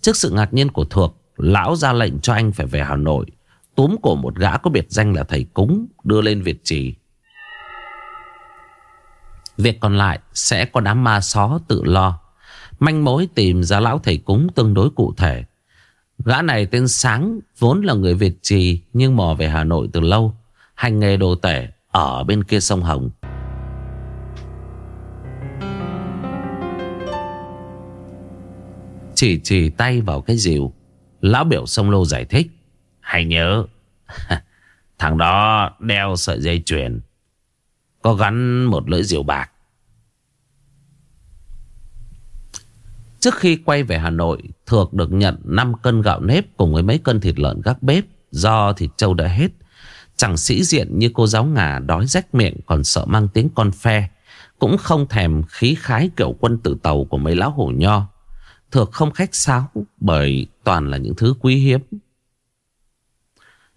Trước sự ngạc nhiên của Thược, Lão ra lệnh cho anh phải về Hà Nội. Túm cổ một gã có biệt danh là thầy cúng, Đưa lên Việt Trì. Việc còn lại sẽ có đám ma xó tự lo. Manh mối tìm ra lão thầy cúng tương đối cụ thể. Gã này tên Sáng, Vốn là người Việt Trì Nhưng mò về Hà Nội từ lâu. Hành nghề đồ tể Ở bên kia sông Hồng. Chỉ chỉ tay vào cái rìu. Lão biểu sông lô giải thích. Hãy nhớ. Thằng đó đeo sợi dây chuyền. Có gắn một lưỡi rìu bạc. Trước khi quay về Hà Nội, Thược được nhận 5 cân gạo nếp Cùng với mấy cân thịt lợn gác bếp. Do thịt trâu đã hết, Chẳng sĩ diện như cô giáo ngà Đói rách miệng còn sợ mang tiếng con phe. Cũng không thèm khí khái kiểu quân tử tàu Của mấy lão hổ nho. Thược không khách sáo bởi toàn là những thứ quý hiếm.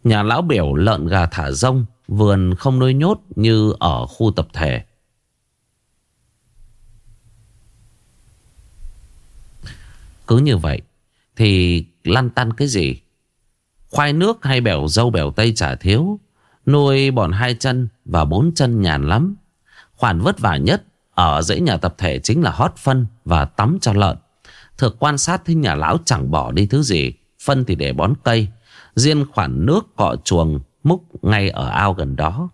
Nhà lão biểu lợn gà thả rông, vườn không nuôi nhốt như ở khu tập thể. Cứ như vậy thì lăn tăn cái gì? Khoai nước hay bèo dâu bèo tây chả thiếu. Nuôi bọn hai chân và bốn chân nhàn lắm. Khoản vất vả nhất ở dãy nhà tập thể chính là hót phân và tắm cho lợn. Thực quan sát thấy nhà lão chẳng bỏ đi thứ gì. Phân thì để bón cây. Riêng khoản nước, cọ chuồng, múc ngay ở ao gần đó.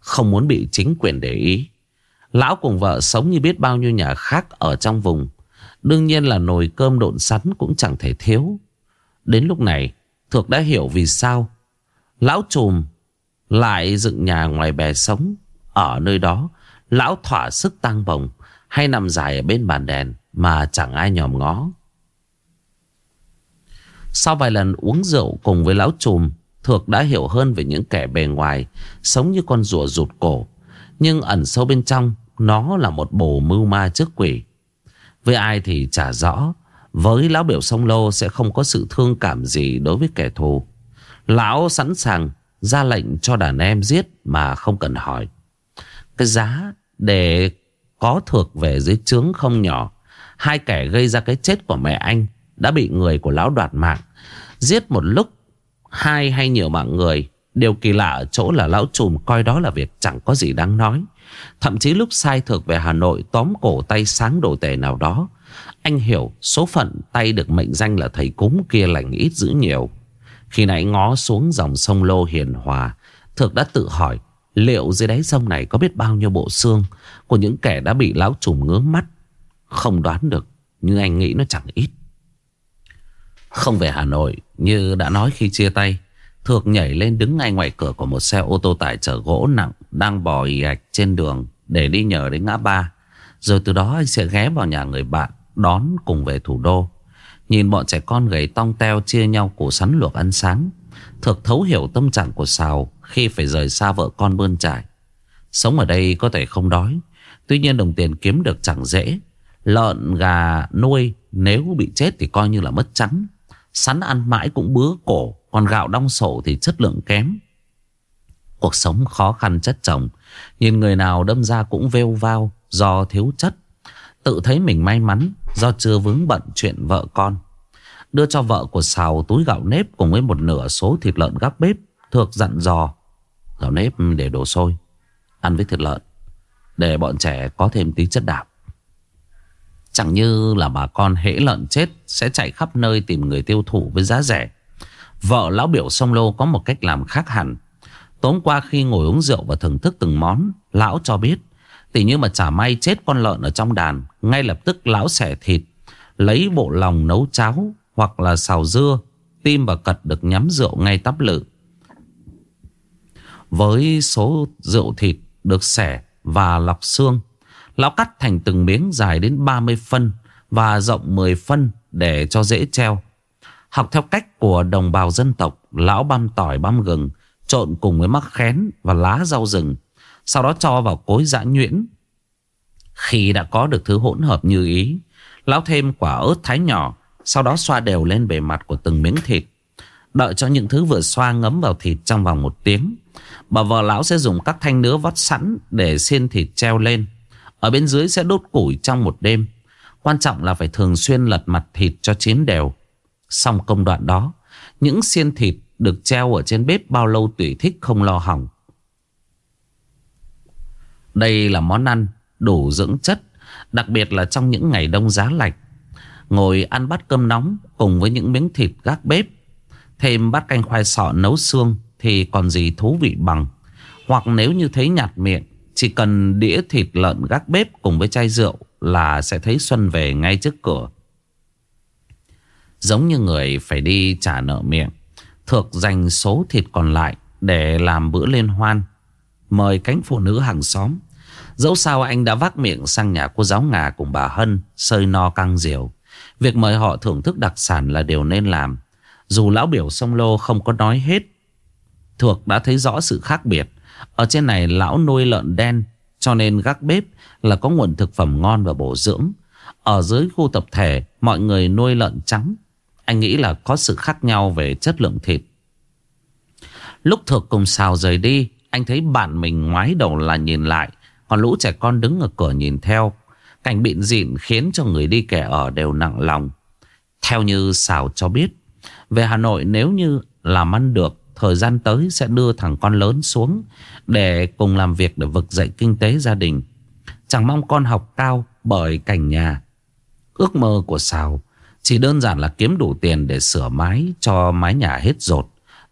Không muốn bị chính quyền để ý. Lão cùng vợ sống như biết bao nhiêu nhà khác ở trong vùng. Đương nhiên là nồi cơm độn sắn cũng chẳng thể thiếu. Đến lúc này, Thược đã hiểu vì sao. Lão trùm lại dựng nhà ngoài bè sống. Ở nơi đó, Lão thỏa sức tăng bồng, Hay nằm dài ở bên bàn đèn. Mà chẳng ai nhòm ngó. Sau vài lần uống rượu cùng với lão trùm, Thược đã hiểu hơn về những kẻ bề ngoài, Sống như con rùa rụt cổ. Nhưng ẩn sâu bên trong, Nó là một bồ mưu ma trước quỷ. Với ai thì chả rõ, Với lão biểu sông lô Sẽ không có sự thương cảm gì đối với kẻ thù. Lão sẵn sàng ra lệnh cho đàn em giết Mà không cần hỏi. Cái giá để có thược về dưới trướng không nhỏ. Hai kẻ gây ra cái chết của mẹ anh Đã bị người của lão đoạt mạng. Giết một lúc, Hai hay nhiều mạng người, Điều kỳ lạ ở chỗ là lão trùm coi đó là việc chẳng có gì đáng nói. Thậm chí lúc sai thực về Hà Nội, tóm cổ tay sáng đồ tể nào đó, Anh hiểu số phận tay được mệnh danh là thầy cúng kia lành ít dữ nhiều. Khi nãy ngó xuống dòng sông Lô Hiền Hòa Thực đã tự hỏi, Liệu dưới đáy sông này có biết bao nhiêu bộ xương Của những kẻ đã bị lão trùm ngứa mắt? Không đoán được, Nhưng anh nghĩ nó chẳng ít. Không về Hà Nội, Như đã nói khi chia tay, Thược nhảy lên đứng ngay ngoài cửa của một xe ô tô tải chở gỗ nặng Đang bò ì ạch trên đường Để đi nhờ đến ngã ba. Rồi từ đó anh sẽ ghé vào nhà người bạn, Đón cùng về thủ đô. Nhìn bọn trẻ con gầy tong teo chia nhau củ sắn luộc ăn sáng, Thược thấu hiểu tâm trạng của Sào Khi phải rời xa vợ con bươn trải. Sống ở đây có thể không đói, Tuy nhiên đồng tiền kiếm được chẳng dễ Lợn, gà, nuôi, Nếu bị chết thì coi như là mất trắng. Sắn ăn mãi cũng bứa cổ, Còn gạo đong sổ thì chất lượng kém. Cuộc sống khó khăn chất chồng, Nhìn người nào đâm ra cũng vêu vao Do thiếu chất. Tự thấy mình may mắn Do chưa vướng bận chuyện vợ con. Đưa cho vợ của Sào túi gạo nếp Cùng với một nửa số thịt lợn gắp bếp, Thược dặn dò. Gạo nếp để đổ sôi, Ăn với thịt lợn, Để bọn trẻ có thêm tí chất đạm. Chẳng như là bà con hễ lợn chết Sẽ chạy khắp nơi tìm người tiêu thụ với giá rẻ. Vợ lão biểu sông lô có một cách làm khác hẳn. Tối qua khi ngồi uống rượu và thưởng thức từng món, Lão cho biết, Tỉ như mà chả may chết con lợn ở trong đàn, Ngay lập tức lão xẻ thịt, Lấy bộ lòng nấu cháo Hoặc là xào dưa, Tim và cật được nhắm rượu ngay tắp lự. Với số rượu thịt được xẻ và lọc xương Lão cắt thành từng miếng dài đến 30 phân Và rộng 10 phân để cho dễ treo. Học theo cách của đồng bào dân tộc, Lão băm tỏi băm gừng, Trộn cùng với mắc khén và lá rau rừng, Sau đó cho vào cối giã nhuyễn. Khi đã có được thứ hỗn hợp như ý, Lão thêm quả ớt thái nhỏ, Sau đó xoa đều lên bề mặt của từng miếng thịt. Đợi cho những thứ vừa xoa ngấm vào thịt trong vòng một tiếng, Bà vợ lão sẽ dùng các thanh nứa vắt sẵn Để xiên thịt treo lên. Ở bên dưới sẽ đốt củi trong một đêm. Quan trọng là phải thường xuyên lật mặt thịt cho chín đều. Xong công đoạn đó, Những xiên thịt được treo ở trên bếp bao lâu tùy thích không lo hỏng. Đây là món ăn đủ dưỡng chất, Đặc biệt là trong những ngày đông giá lạnh. Ngồi ăn bát cơm nóng cùng với những miếng thịt gác bếp. Thêm bát canh khoai sọ nấu xương thì còn gì thú vị bằng. Hoặc nếu như thấy nhạt miệng chỉ cần đĩa thịt lợn gác bếp cùng với chai rượu Là sẽ thấy Xuân về ngay trước cửa. Giống như người phải đi trả nợ miệng, Thược dành số thịt còn lại Để làm bữa liên hoan, Mời cánh phụ nữ hàng xóm. Dẫu sao anh đã vác miệng sang nhà cô giáo ngà cùng bà Hân, Sơi no căng diều. Việc mời họ thưởng thức đặc sản là điều nên làm. Dù lão biểu sông lô không có nói hết Thuộc đã thấy rõ sự khác biệt. Ở trên này lão nuôi lợn đen, Cho nên gác bếp là có nguồn thực phẩm ngon và bổ dưỡng. Ở dưới khu tập thể, Mọi người nuôi lợn trắng. Anh nghĩ là có sự khác nhau về chất lượng thịt. Lúc Thược cùng xào rời đi, Anh thấy bạn mình ngoái đầu là nhìn lại, Còn lũ trẻ con đứng ở cửa nhìn theo. Cảnh bịn dịn khiến cho người đi kẻ ở đều nặng lòng. Theo như xào cho biết, Về Hà Nội nếu như làm ăn được Thời gian tới sẽ đưa thằng con lớn xuống Để cùng làm việc để vực dậy kinh tế gia đình. Chẳng mong con học cao bởi cảnh nhà. Ước mơ của Sào Chỉ đơn giản là kiếm đủ tiền để sửa mái cho mái nhà hết rột,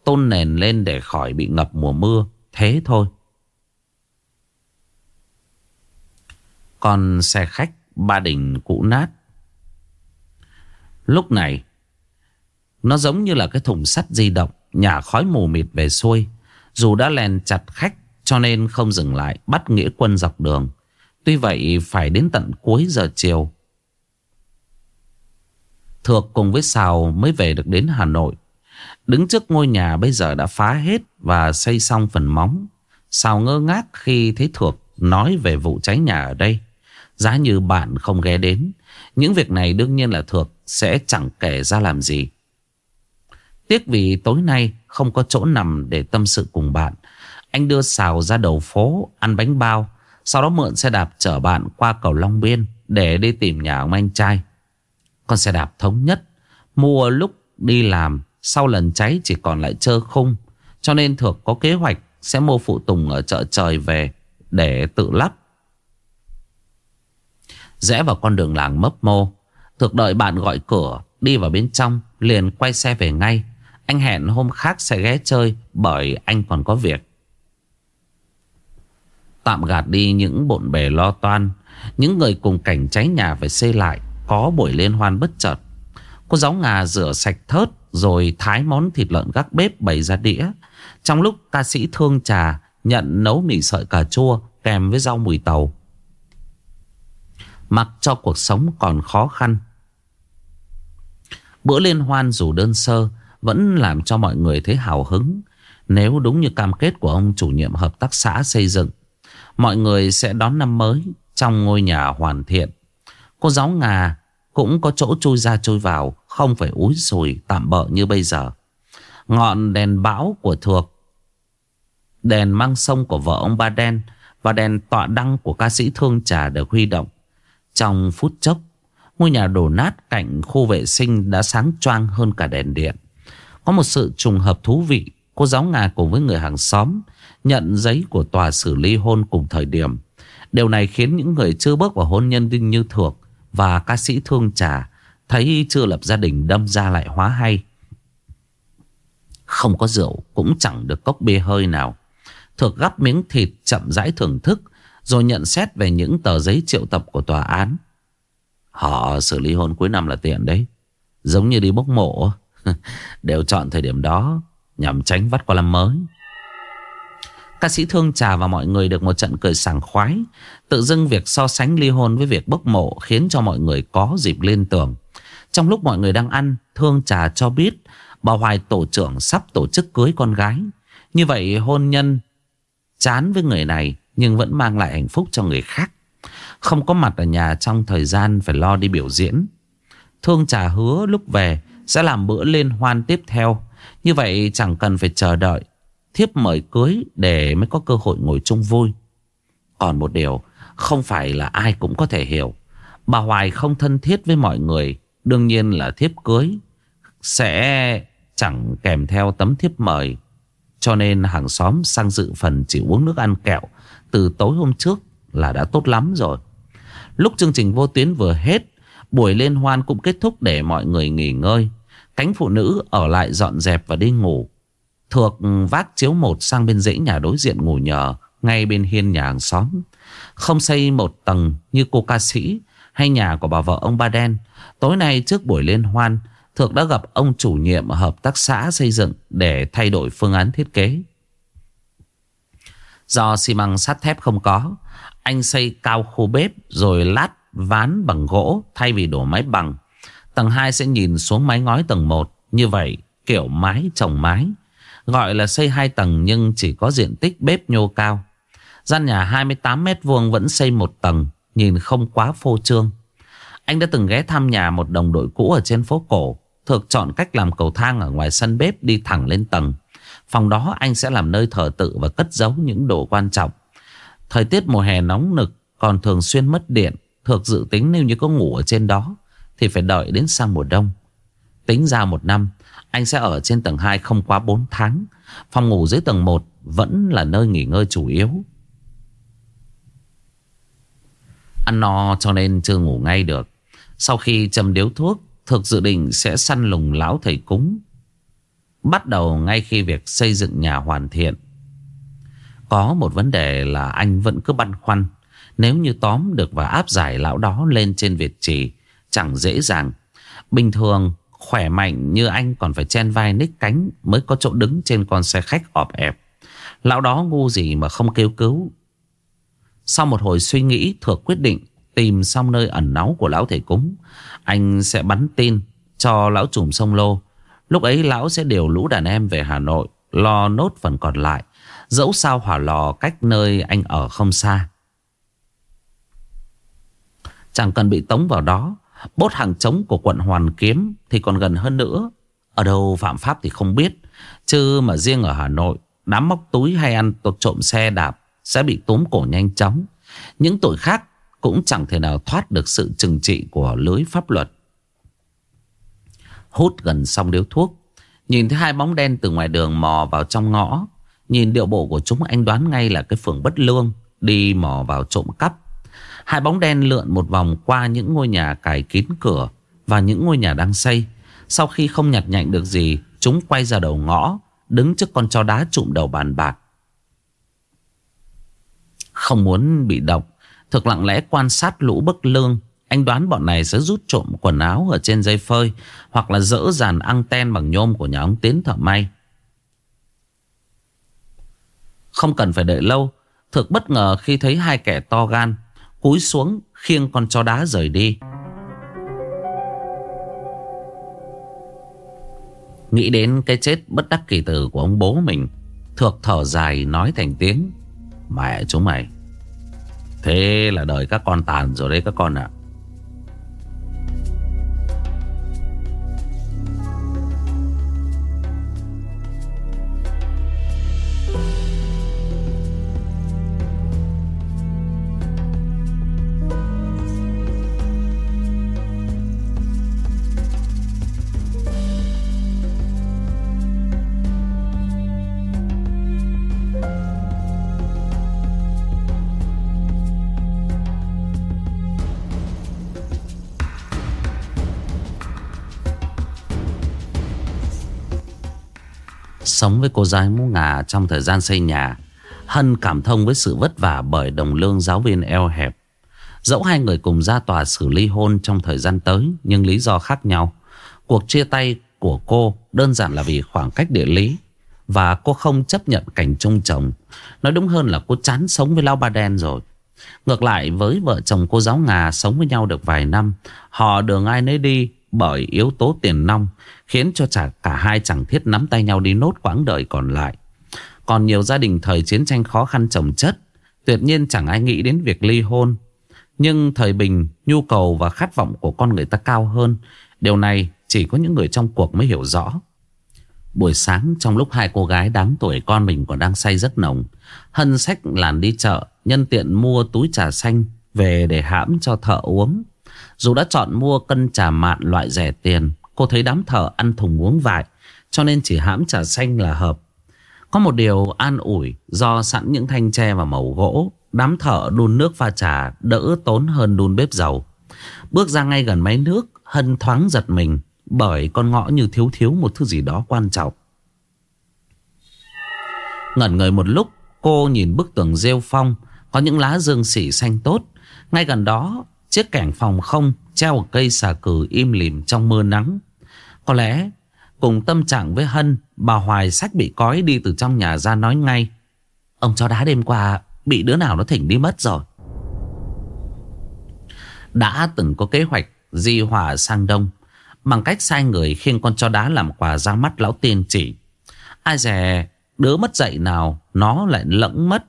Tôn nền lên để khỏi bị ngập mùa mưa, Thế thôi. Còn xe khách ba đình cũ nát. Lúc này, Nó giống như là cái thùng sắt di động. Nhà khói mù mịt về xuôi. Dù đã lèn chặt khách, Cho nên không dừng lại, Bắt nghĩa quân dọc đường. Tuy vậy, phải đến tận cuối giờ chiều. Thược cùng với Sào mới về được đến Hà Nội. Đứng trước ngôi nhà bây giờ đã phá hết Và xây xong phần móng. Sào ngơ ngác khi thấy Thược nói về vụ cháy nhà ở đây. Giá như bạn không ghé đến. Những việc này đương nhiên là Thược sẽ chẳng kể ra làm gì. Tiếc vì tối nay không có chỗ nằm để tâm sự cùng bạn. Anh đưa xào ra đầu phố, ăn bánh bao, Sau đó mượn xe đạp chở bạn qua cầu Long Biên Để đi tìm nhà ông anh trai. Con xe đạp thống nhất, Mua lúc đi làm, Sau lần cháy chỉ còn lại trơ khung, Cho nên Thược có kế hoạch Sẽ mua phụ tùng ở chợ trời về Để tự lắp. Rẽ vào con đường làng mấp mô, thược đợi bạn gọi cửa, Đi vào bên trong, Liền quay xe về ngay. Anh hẹn hôm khác sẽ ghé chơi Bởi anh còn có việc. Tạm gạt đi những bộn bề lo toan, Những người cùng cảnh cháy nhà phải xây lại, Có buổi liên hoan bất chợt. Cô giáo ngà rửa sạch thớt Rồi thái món thịt lợn gác bếp bày ra đĩa. Trong lúc ca sĩ thương trà Nhận nấu mì sợi cà chua Kèm với rau mùi tàu. Mặc cho cuộc sống còn khó khăn. Bữa liên hoan dù đơn sơ vẫn làm cho mọi người thấy hào hứng. Nếu đúng như cam kết của ông chủ nhiệm hợp tác xã xây dựng, Mọi người sẽ đón năm mới Trong ngôi nhà hoàn thiện. Cô giáo ngà cũng có chỗ chui ra chui vào, Không phải úi sùi tạm bợ như bây giờ. Ngọn đèn bão của Thược Đèn mang sông của vợ ông Ba Đen Và đèn tọa đăng của ca sĩ Thương Trà được huy động. Trong phút chốc, Ngôi nhà đổ nát cạnh khu vệ sinh đã sáng choang hơn cả đèn điện. Có một sự trùng hợp thú vị. Cô giáo Nga cùng với người hàng xóm nhận giấy của tòa xử ly hôn cùng thời điểm. Điều này khiến những người chưa bước vào hôn nhân đinh như thược và ca sĩ thương trà thấy chưa lập gia đình đâm ra lại hóa hay. Không có rượu cũng chẳng được cốc bia hơi nào. Thược gắp miếng thịt chậm rãi thưởng thức, rồi nhận xét về những tờ giấy triệu tập của tòa án. Họ xử lý hôn cuối năm là tiện đấy, Giống như đi bốc mộ Đều chọn thời điểm đó Nhằm tránh vắt qua năm mới. Ca sĩ Thương Trà và mọi người được một trận cười sảng khoái, Tự dưng việc so sánh ly hôn với việc bốc mộ Khiến cho mọi người có dịp liên tưởng. Trong lúc mọi người đang ăn, Thương Trà cho biết Bà Hoài tổ trưởng sắp tổ chức cưới con gái. Như vậy hôn nhân Chán với người này Nhưng vẫn mang lại hạnh phúc cho người khác. Không có mặt ở nhà trong thời gian phải lo đi biểu diễn. Thương trà hứa lúc về sẽ làm bữa liên hoan tiếp theo. Như vậy chẳng cần phải chờ đợi. Thiếp mời cưới để mới có cơ hội ngồi chung vui. Còn một điều, Không phải là ai cũng có thể hiểu. Bà Hoài không thân thiết với mọi người, Đương nhiên là thiếp cưới Sẽ chẳng kèm theo tấm thiếp mời. Cho nên hàng xóm sang dự phần chỉ uống nước ăn kẹo Từ tối hôm trước là đã tốt lắm rồi. Lúc chương trình vô tuyến vừa hết, Buổi liên hoan cũng kết thúc để mọi người nghỉ ngơi. Cánh phụ nữ ở lại dọn dẹp và đi ngủ. Thược vác chiếu một sang bên dãy nhà đối diện ngủ nhờ, Ngay bên hiên nhà hàng xóm. Không xây một tầng như cô ca sĩ Hay nhà của bà vợ ông Ba Đen Tối nay trước buổi liên hoan, Thược đã gặp ông chủ nhiệm hợp tác xã xây dựng Để thay đổi phương án thiết kế. Do xi măng sắt thép không có, anh xây cao khu bếp rồi lát ván bằng gỗ thay vì đổ mái bằng. Tầng 2 sẽ nhìn xuống mái ngói tầng 1. Như vậy kiểu mái trồng mái. Gọi là xây hai tầng nhưng chỉ có diện tích bếp nhô cao. Gian nhà 28 mét vuông vẫn xây một tầng, nhìn không quá phô trương. Anh đã từng ghé thăm nhà một đồng đội cũ ở trên phố cổ. Thực chọn cách làm cầu thang ở ngoài sân bếp đi thẳng lên tầng. Phòng đó anh sẽ làm nơi thờ tự và cất giấu những đồ quan trọng. Thời tiết mùa hè nóng nực còn thường xuyên mất điện. Thực dự tính nếu như có ngủ ở trên đó thì phải đợi đến sang mùa đông. Tính ra một năm, anh sẽ ở trên tầng 2 không quá 4 tháng. Phòng ngủ dưới tầng 1 vẫn là nơi nghỉ ngơi chủ yếu. Ăn no cho nên chưa ngủ ngay được. Sau khi châm điếu thuốc, thực dự định sẽ săn lùng lão thầy cúng. Bắt đầu ngay khi việc xây dựng nhà hoàn thiện. Có một vấn đề là anh vẫn cứ băn khoăn. Nếu như tóm được và áp giải lão đó lên trên Việt Trì Chẳng dễ dàng. Bình thường, khỏe mạnh như anh còn phải chen vai ních cánh Mới có chỗ đứng trên con xe khách ọp ẹp. Lão đó ngu gì mà không kêu cứu. Sau một hồi suy nghĩ Thược quyết định tìm xong nơi ẩn náu của lão thầy cúng, Anh sẽ bắn tin cho lão trùm sông lô. Lúc ấy lão sẽ điều lũ đàn em về Hà Nội, Lo nốt phần còn lại, Dẫu sao hỏa lò cách nơi anh ở không xa. Chẳng cần bị tống vào đó Bốt hàng trống của quận Hoàn Kiếm Thì còn gần hơn nữa. Ở đâu phạm pháp thì không biết, Chứ mà riêng ở Hà Nội, Đám móc túi hay ăn tột trộm xe đạp Sẽ bị túm cổ nhanh chóng. Những tội khác cũng chẳng thể nào thoát được sự trừng trị của lưới pháp luật. Hút gần xong điếu thuốc, Nhìn thấy hai bóng đen từ ngoài đường mò vào trong ngõ. Nhìn điệu bộ của chúng, anh đoán ngay là cái phường bất lương, Đi mò vào trộm cắp. Hai bóng đen lượn một vòng qua những ngôi nhà cài kín cửa Và những ngôi nhà đang xây. Sau khi không nhặt nhạnh được gì, Chúng quay ra đầu ngõ, Đứng trước con chó đá trụm đầu bàn bạc. Không muốn bị động, Thực lặng lẽ quan sát lũ bức lương. Anh đoán bọn này sẽ rút trộm quần áo Ở trên dây phơi Hoặc là dỡ dàn anten bằng nhôm của nhà ông Tiến thợ may. Không cần phải đợi lâu, Thực bất ngờ khi thấy hai kẻ to gan Cúi xuống khiêng con chó đá rời đi. Nghĩ đến cái chết bất đắc kỳ tử của ông bố mình, Thược thở dài nói thành tiếng, Mẹ chúng mày, Thế là đời các con tàn rồi đấy các con ạ. Sống với cô gái mũ ngà trong thời gian xây nhà, Hân cảm thông với sự vất vả bởi đồng lương giáo viên eo hẹp. Dẫu hai người cùng ra tòa xử ly hôn trong thời gian tới, Nhưng lý do khác nhau. Cuộc chia tay của cô đơn giản là vì khoảng cách địa lý, Và cô không chấp nhận cảnh chung chồng. Nói đúng hơn là cô chán sống với Lao Ba Đen rồi. Ngược lại, với vợ chồng cô giáo ngà sống với nhau được vài năm, Họ đường ai nấy đi bởi yếu tố tiền nong khiến cho cả, cả hai chẳng thiết nắm tay nhau đi nốt quãng đời còn lại. Còn nhiều gia đình thời chiến tranh khó khăn trồng chất, tuyệt nhiên chẳng ai nghĩ đến việc ly hôn. Nhưng thời bình, nhu cầu và khát vọng của con người ta cao hơn. Điều này chỉ có những người trong cuộc mới hiểu rõ. Buổi sáng trong lúc hai cô gái đáng tuổi con mình còn đang say rất nồng, Hân sách làn đi chợ, nhân tiện mua túi trà xanh về để hãm cho thợ uống. Dù đã chọn mua cân trà mạn loại rẻ tiền, Cô thấy đám thợ ăn thùng uống vải, Cho nên chỉ hãm trà xanh là hợp. Có một điều an ủi Do sẵn những thanh tre và màu gỗ, Đám thợ đun nước pha trà Đỡ tốn hơn đun bếp dầu. Bước ra ngay gần máy nước, Hân thoáng giật mình Bởi con ngõ như thiếu thiếu một thứ gì đó quan trọng. Ngẩn người một lúc, Cô nhìn bức tường rêu phong, Có những lá dương xỉ xanh tốt. Ngay gần đó Chiếc cảnh phòng không treo một cây xà cừ im lìm trong mưa nắng. Có lẽ cùng tâm trạng với Hân, bà Hoài sách bị cói đi từ trong nhà ra nói ngay. Ông chó đá đêm qua bị đứa nào nó thỉnh đi mất rồi. Đã từng có kế hoạch di hỏa sang đông bằng cách sai người khiêng con chó đá làm quà ra mắt lão tiên chỉ. Ai dè đứa mất dậy nào nó lại lẫn mất.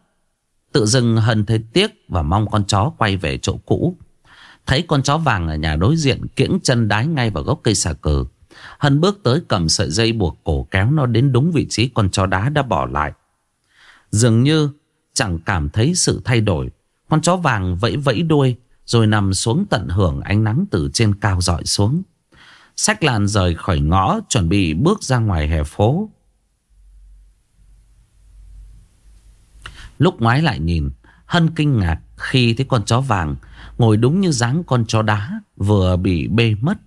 Tự dưng Hân thấy tiếc và mong con chó quay về chỗ cũ. Thấy con chó vàng ở nhà đối diện kiễng chân đái ngay vào gốc cây xà cừ. Hân bước tới cầm sợi dây buộc cổ kéo nó đến đúng vị trí con chó đá đã bỏ lại. Dường như chẳng cảm thấy sự thay đổi. Con chó vàng vẫy vẫy đuôi rồi nằm xuống tận hưởng ánh nắng từ trên cao dọi xuống. Sách làn rời khỏi ngõ chuẩn bị bước ra ngoài hè phố. Lúc ngoái lại nhìn, Hân kinh ngạc khi thấy con chó vàng Ngồi đúng như dáng con chó đá, Vừa bị bê mất.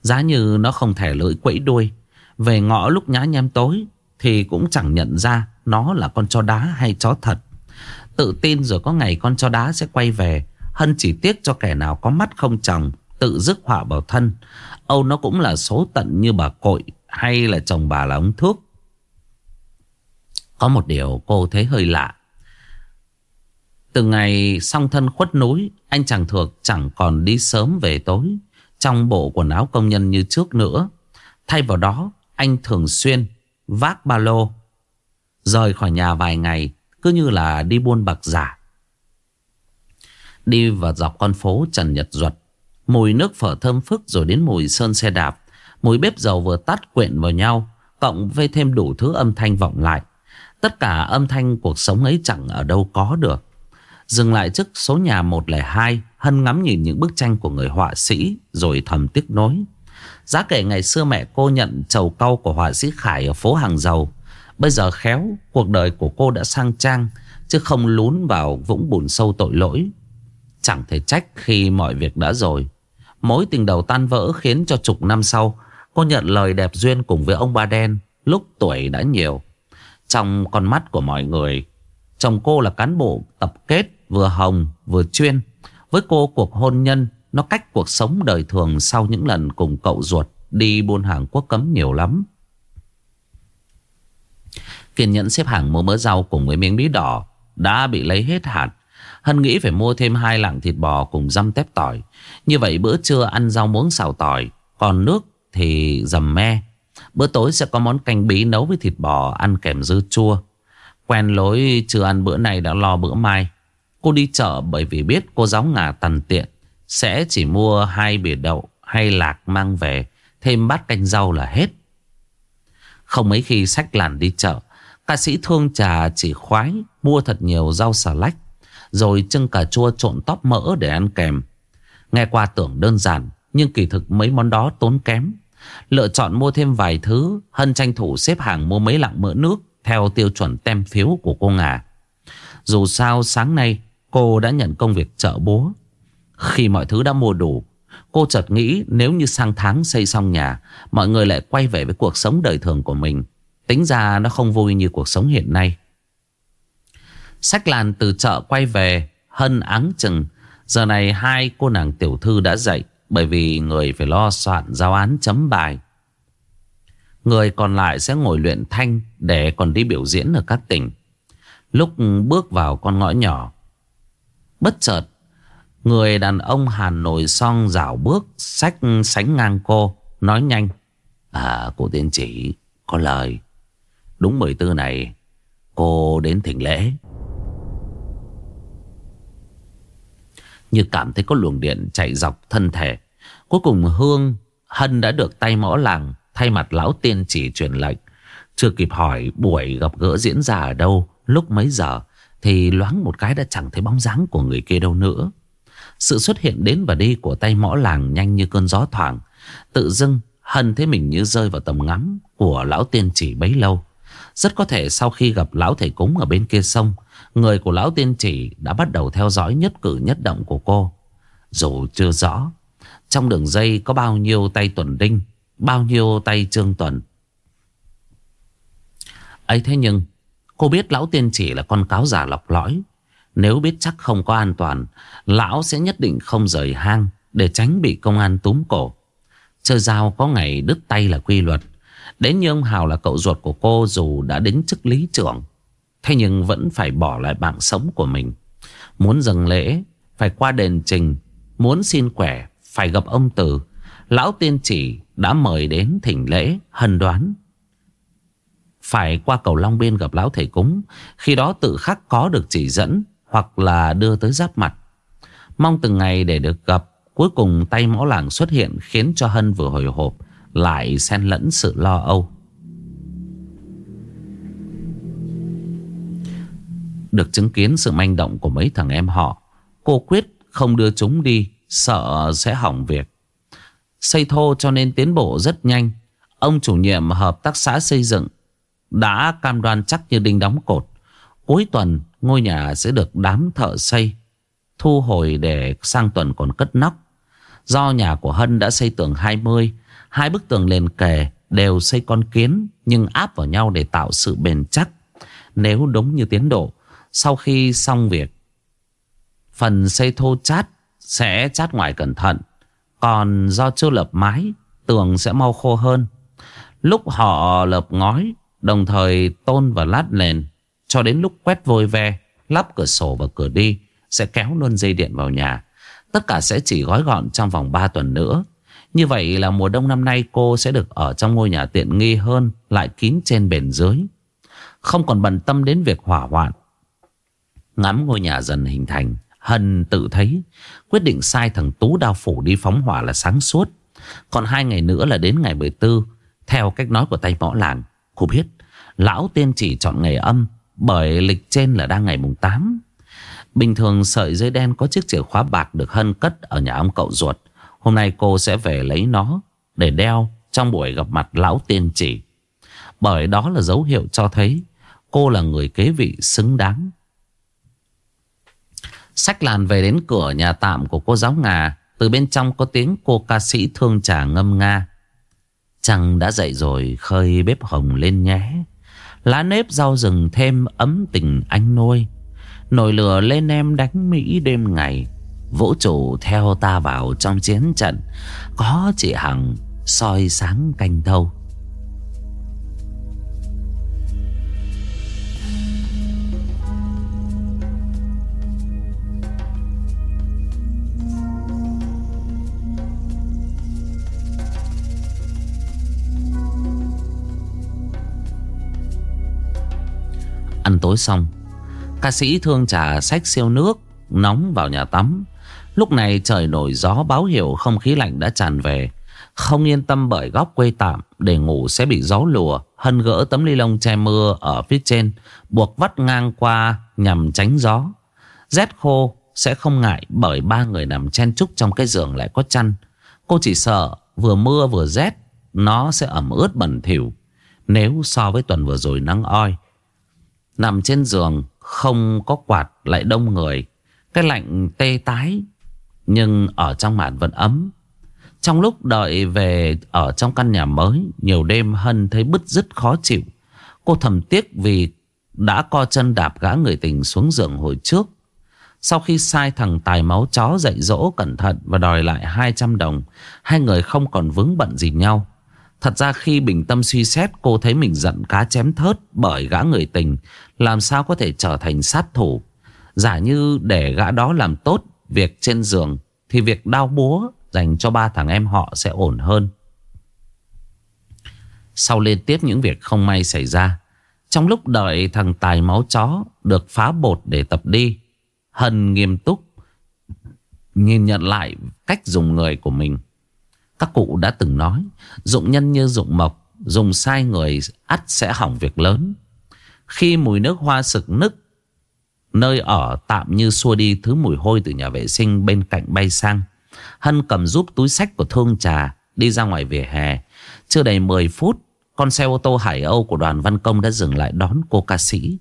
Giá như nó không thể lưỡi quẫy đuôi. Về ngõ lúc nhá nhem tối, Thì cũng chẳng nhận ra Nó là con chó đá hay chó thật. Tự tin rồi có ngày con chó đá sẽ quay về, Hân chỉ tiếc cho kẻ nào có mắt không chồng, Tự dứt họa vào thân. Âu nó cũng là số tận như bà cội, Hay là chồng bà là ông thuốc. Có một điều cô thấy hơi lạ. Từ ngày song thân khuất núi, Anh chàng thuộc chẳng còn đi sớm về tối. Trong bộ quần áo công nhân như trước nữa, Thay vào đó, Anh thường xuyên vác ba lô, Rời khỏi nhà vài ngày, Cứ như là đi buôn bạc giả. Đi vào dọc con phố Trần Nhật Duật, Mùi nước phở thơm phức rồi đến mùi sơn xe đạp. Mùi bếp dầu vừa tắt quyện vào nhau, Cộng với thêm đủ thứ âm thanh vọng lại. Tất cả âm thanh cuộc sống ấy chẳng ở đâu có được. Dừng lại trước số nhà 102 Hân ngắm nhìn những bức tranh của người họa sĩ, Rồi thầm tiếc nối. Giá kể ngày xưa mẹ cô nhận chầu cau của họa sĩ Khải ở phố Hàng Dầu. Bây giờ khéo, cuộc đời của cô đã sang trang, Chứ không lún vào vũng bùn sâu tội lỗi. Chẳng thể trách khi mọi việc đã rồi. Mối tình đầu tan vỡ khiến cho chục năm sau, Cô nhận lời đẹp duyên cùng với ông Ba Đen, Lúc tuổi đã nhiều. Trong con mắt của mọi người, Chồng cô là cán bộ tập kết Vừa hồng vừa chuyên Với cô cuộc hôn nhân Nó cách cuộc sống đời thường Sau những lần cùng cậu ruột Đi buôn hàng quốc cấm nhiều lắm Kiên nhẫn xếp hàng mua mỡ rau cùng với miếng bí đỏ Đã bị lấy hết hạt Hân nghĩ phải mua thêm hai lạng thịt bò cùng dăm tép tỏi. Như vậy bữa trưa ăn rau muống xào tỏi, còn nước thì dầm me. Bữa tối sẽ có món canh bí nấu với thịt bò ăn kèm dưa chua. Quen lối chưa ăn bữa này đã lo bữa mai. Cô đi chợ bởi vì biết cô giáo ngà tần tiện. Sẽ chỉ mua hai bể đậu hay lạc mang về. Thêm bát canh rau là hết. Không mấy khi sách làn đi chợ. Ca sĩ thương trà chỉ khoái mua thật nhiều rau xà lách, rồi trưng cà chua trộn tóp mỡ để ăn kèm Nghe qua tưởng đơn giản, Nhưng kỳ thực mấy món đó tốn kém Lựa chọn mua thêm vài thứ, Hân tranh thủ xếp hàng mua mấy lạng mỡ nước Theo tiêu chuẩn tem phiếu của cô Ngà Dù sao, sáng nay Cô đã nhận công việc chợ búa. Khi mọi thứ đã mua đủ, Cô chợt nghĩ nếu như sang tháng xây xong nhà, Mọi người lại quay về với cuộc sống đời thường của mình. Tính ra nó không vui như cuộc sống hiện nay. Sách làn từ chợ quay về, Hân áng chừng. Giờ này hai cô nàng tiểu thư đã dậy, Bởi vì người phải lo soạn giao án chấm bài. Người còn lại sẽ ngồi luyện thanh Để còn đi biểu diễn ở các tỉnh. Lúc bước vào con ngõ nhỏ Bất chợt, Người đàn ông hàn nổi son rảo bước Sách sánh ngang cô, Nói nhanh. À cô tiên chỉ Có lời. Đúng 14 này, Cô đến thỉnh lễ. Như cảm thấy có luồng điện chạy dọc thân thể, Cuối cùng Hương Hân đã được tay mõ làng, Thay mặt lão tiên chỉ truyền lệnh. Chưa kịp hỏi buổi gặp gỡ diễn ra ở đâu, Lúc mấy giờ thì loáng một cái đã chẳng thấy bóng dáng của người kia đâu nữa Sự xuất hiện đến và đi của tay mõ làng Nhanh như cơn gió thoảng Tự dưng Hân thấy mình như rơi vào tầm ngắm Của lão tiên chỉ bấy lâu Rất có thể sau khi gặp lão thầy cúng ở bên kia sông Người của lão tiên chỉ đã bắt đầu theo dõi nhất cử nhất động của cô. Dù chưa rõ, trong đường dây có bao nhiêu tay tuần đinh, bao nhiêu tay trương tuần. ấy thế nhưng, cô biết lão tiên chỉ là con cáo giả lọc lõi. Nếu biết chắc không có an toàn, lão sẽ nhất định không rời hang để tránh bị công an túm cổ. Chơi dao có ngày đứt tay là quy luật. Đến như ông Hào là cậu ruột của cô dù đã đến chức lý trưởng Thế nhưng vẫn phải bỏ lại mạng sống của mình Muốn dâng lễ Phải qua đền trình Muốn xin quẻ Phải gặp ông Tử Lão tiên chỉ đã mời đến thỉnh lễ Hân đoán phải qua cầu Long Biên gặp lão thầy cúng. Khi đó tự khắc có được chỉ dẫn Hoặc là đưa tới giáp mặt. Mong từng ngày để được gặp, Cuối cùng tay mõ làng xuất hiện Khiến cho Hân vừa hồi hộp, Lại xen lẫn sự lo âu. Được chứng kiến sự manh động của mấy thằng em họ, Cô quyết không đưa chúng đi, Sợ sẽ hỏng việc. Xây thô cho nên tiến bộ rất nhanh. Ông chủ nhiệm hợp tác xã xây dựng đã cam đoan chắc như đinh đóng cột. Cuối tuần, ngôi nhà sẽ được đám thợ xây, Thu hồi để sang tuần còn cất nóc. Do nhà của Hân đã xây tường 20 Hai bức tường liền kề đều xây con kiến Nhưng áp vào nhau để tạo sự bền chắc. Nếu đúng như tiến độ, Sau khi xong việc, Phần xây thô chát Sẽ chát ngoài cẩn thận, Còn do chưa lập mái, Tường sẽ mau khô hơn. Lúc họ lợp ngói Đồng thời tôn và lát nền, Cho đến lúc quét vôi ve, Lắp cửa sổ và cửa đi, Sẽ kéo luôn dây điện vào nhà. Tất cả sẽ chỉ gói gọn trong vòng 3 tuần nữa. Như vậy là mùa đông năm nay cô sẽ được ở trong ngôi nhà tiện nghi hơn, Lại kín trên bền dưới. Không còn bận tâm đến việc hỏa hoạn. Ngắm ngôi nhà dần hình thành, Hân tự thấy Quyết định sai thằng Tú đao phủ đi phóng hỏa là sáng suốt. Còn hai ngày nữa là đến ngày 14 Theo cách nói của tay võ làng, Cô biết Lão tiên chỉ chọn ngày âm, Bởi lịch trên là đang ngày mùng 8 Bình thường sợi dây đen có chiếc chìa khóa bạc được Hân cất ở nhà ông cậu ruột. Hôm nay cô sẽ về lấy nó để đeo trong buổi gặp mặt lão tiên chỉ. Bởi đó là dấu hiệu cho thấy cô là người kế vị xứng đáng. Sách làn về đến cửa nhà tạm của cô giáo Ngà. Từ bên trong có tiếng cô ca sĩ thương trà ngâm nga. Trăng đã dậy rồi, khơi bếp hồng lên nhé. Lá nếp rau rừng thêm ấm tình anh nuôi. nồi lửa lên em đánh Mỹ đêm ngày. Vũ trụ theo ta vào trong chiến trận. Có chị Hằng soi sáng canh thâu. Ăn tối xong. Ca sĩ thương trà sách siêu nước, Nóng vào nhà tắm. Lúc này trời nổi gió báo hiệu không khí lạnh đã tràn về. Không yên tâm bởi góc quê tạm, Để ngủ sẽ bị gió lùa, Hân gỡ tấm ly lông che mưa ở phía trên, Buộc vắt ngang qua nhằm tránh gió. Rét khô sẽ không ngại Bởi ba người nằm chen chúc trong cái giường lại có chăn. Cô chỉ sợ vừa mưa vừa rét, Nó sẽ ẩm ướt bẩn thỉu. Nếu so với tuần vừa rồi nắng oi Nằm trên giường, không có quạt, lại đông người. Cái lạnh tê tái, Nhưng ở trong màn vẫn ấm. Trong lúc đợi về Ở trong căn nhà mới, Nhiều đêm Hân thấy bứt rứt khó chịu. Cô thầm tiếc vì Đã co chân đạp gã người tình xuống giường hồi trước. Sau khi sai thằng tài máu chó dạy dỗ cẩn thận Và đòi lại 200 đồng, Hai người không còn vướng bận gì nhau. Thật ra khi bình tâm suy xét, cô thấy mình giận cá chém thớt bởi gã người tình, làm sao có thể trở thành sát thủ? Giả như để gã đó làm tốt Việc trên giường, Thì việc đau búa Dành cho ba thằng em họ sẽ ổn hơn. Sau liên tiếp những việc không may xảy ra, Trong lúc đợi thằng Tài máu chó Được phá bột để tập đi, Hân nghiêm túc Nhìn nhận lại cách dùng người của mình. Các cụ đã từng nói, Dụng nhân như dụng mộc, Dùng sai người ắt sẽ hỏng việc lớn. Khi mùi nước hoa sực nức, Nơi ở tạm như xua đi thứ mùi hôi từ nhà vệ sinh bên cạnh bay sang, Hân cầm giúp túi sách của thương trà Đi ra ngoài vỉa hè. Chưa đầy 10 phút, Con xe ô tô Hải Âu của đoàn văn công đã dừng lại đón cô ca sĩ.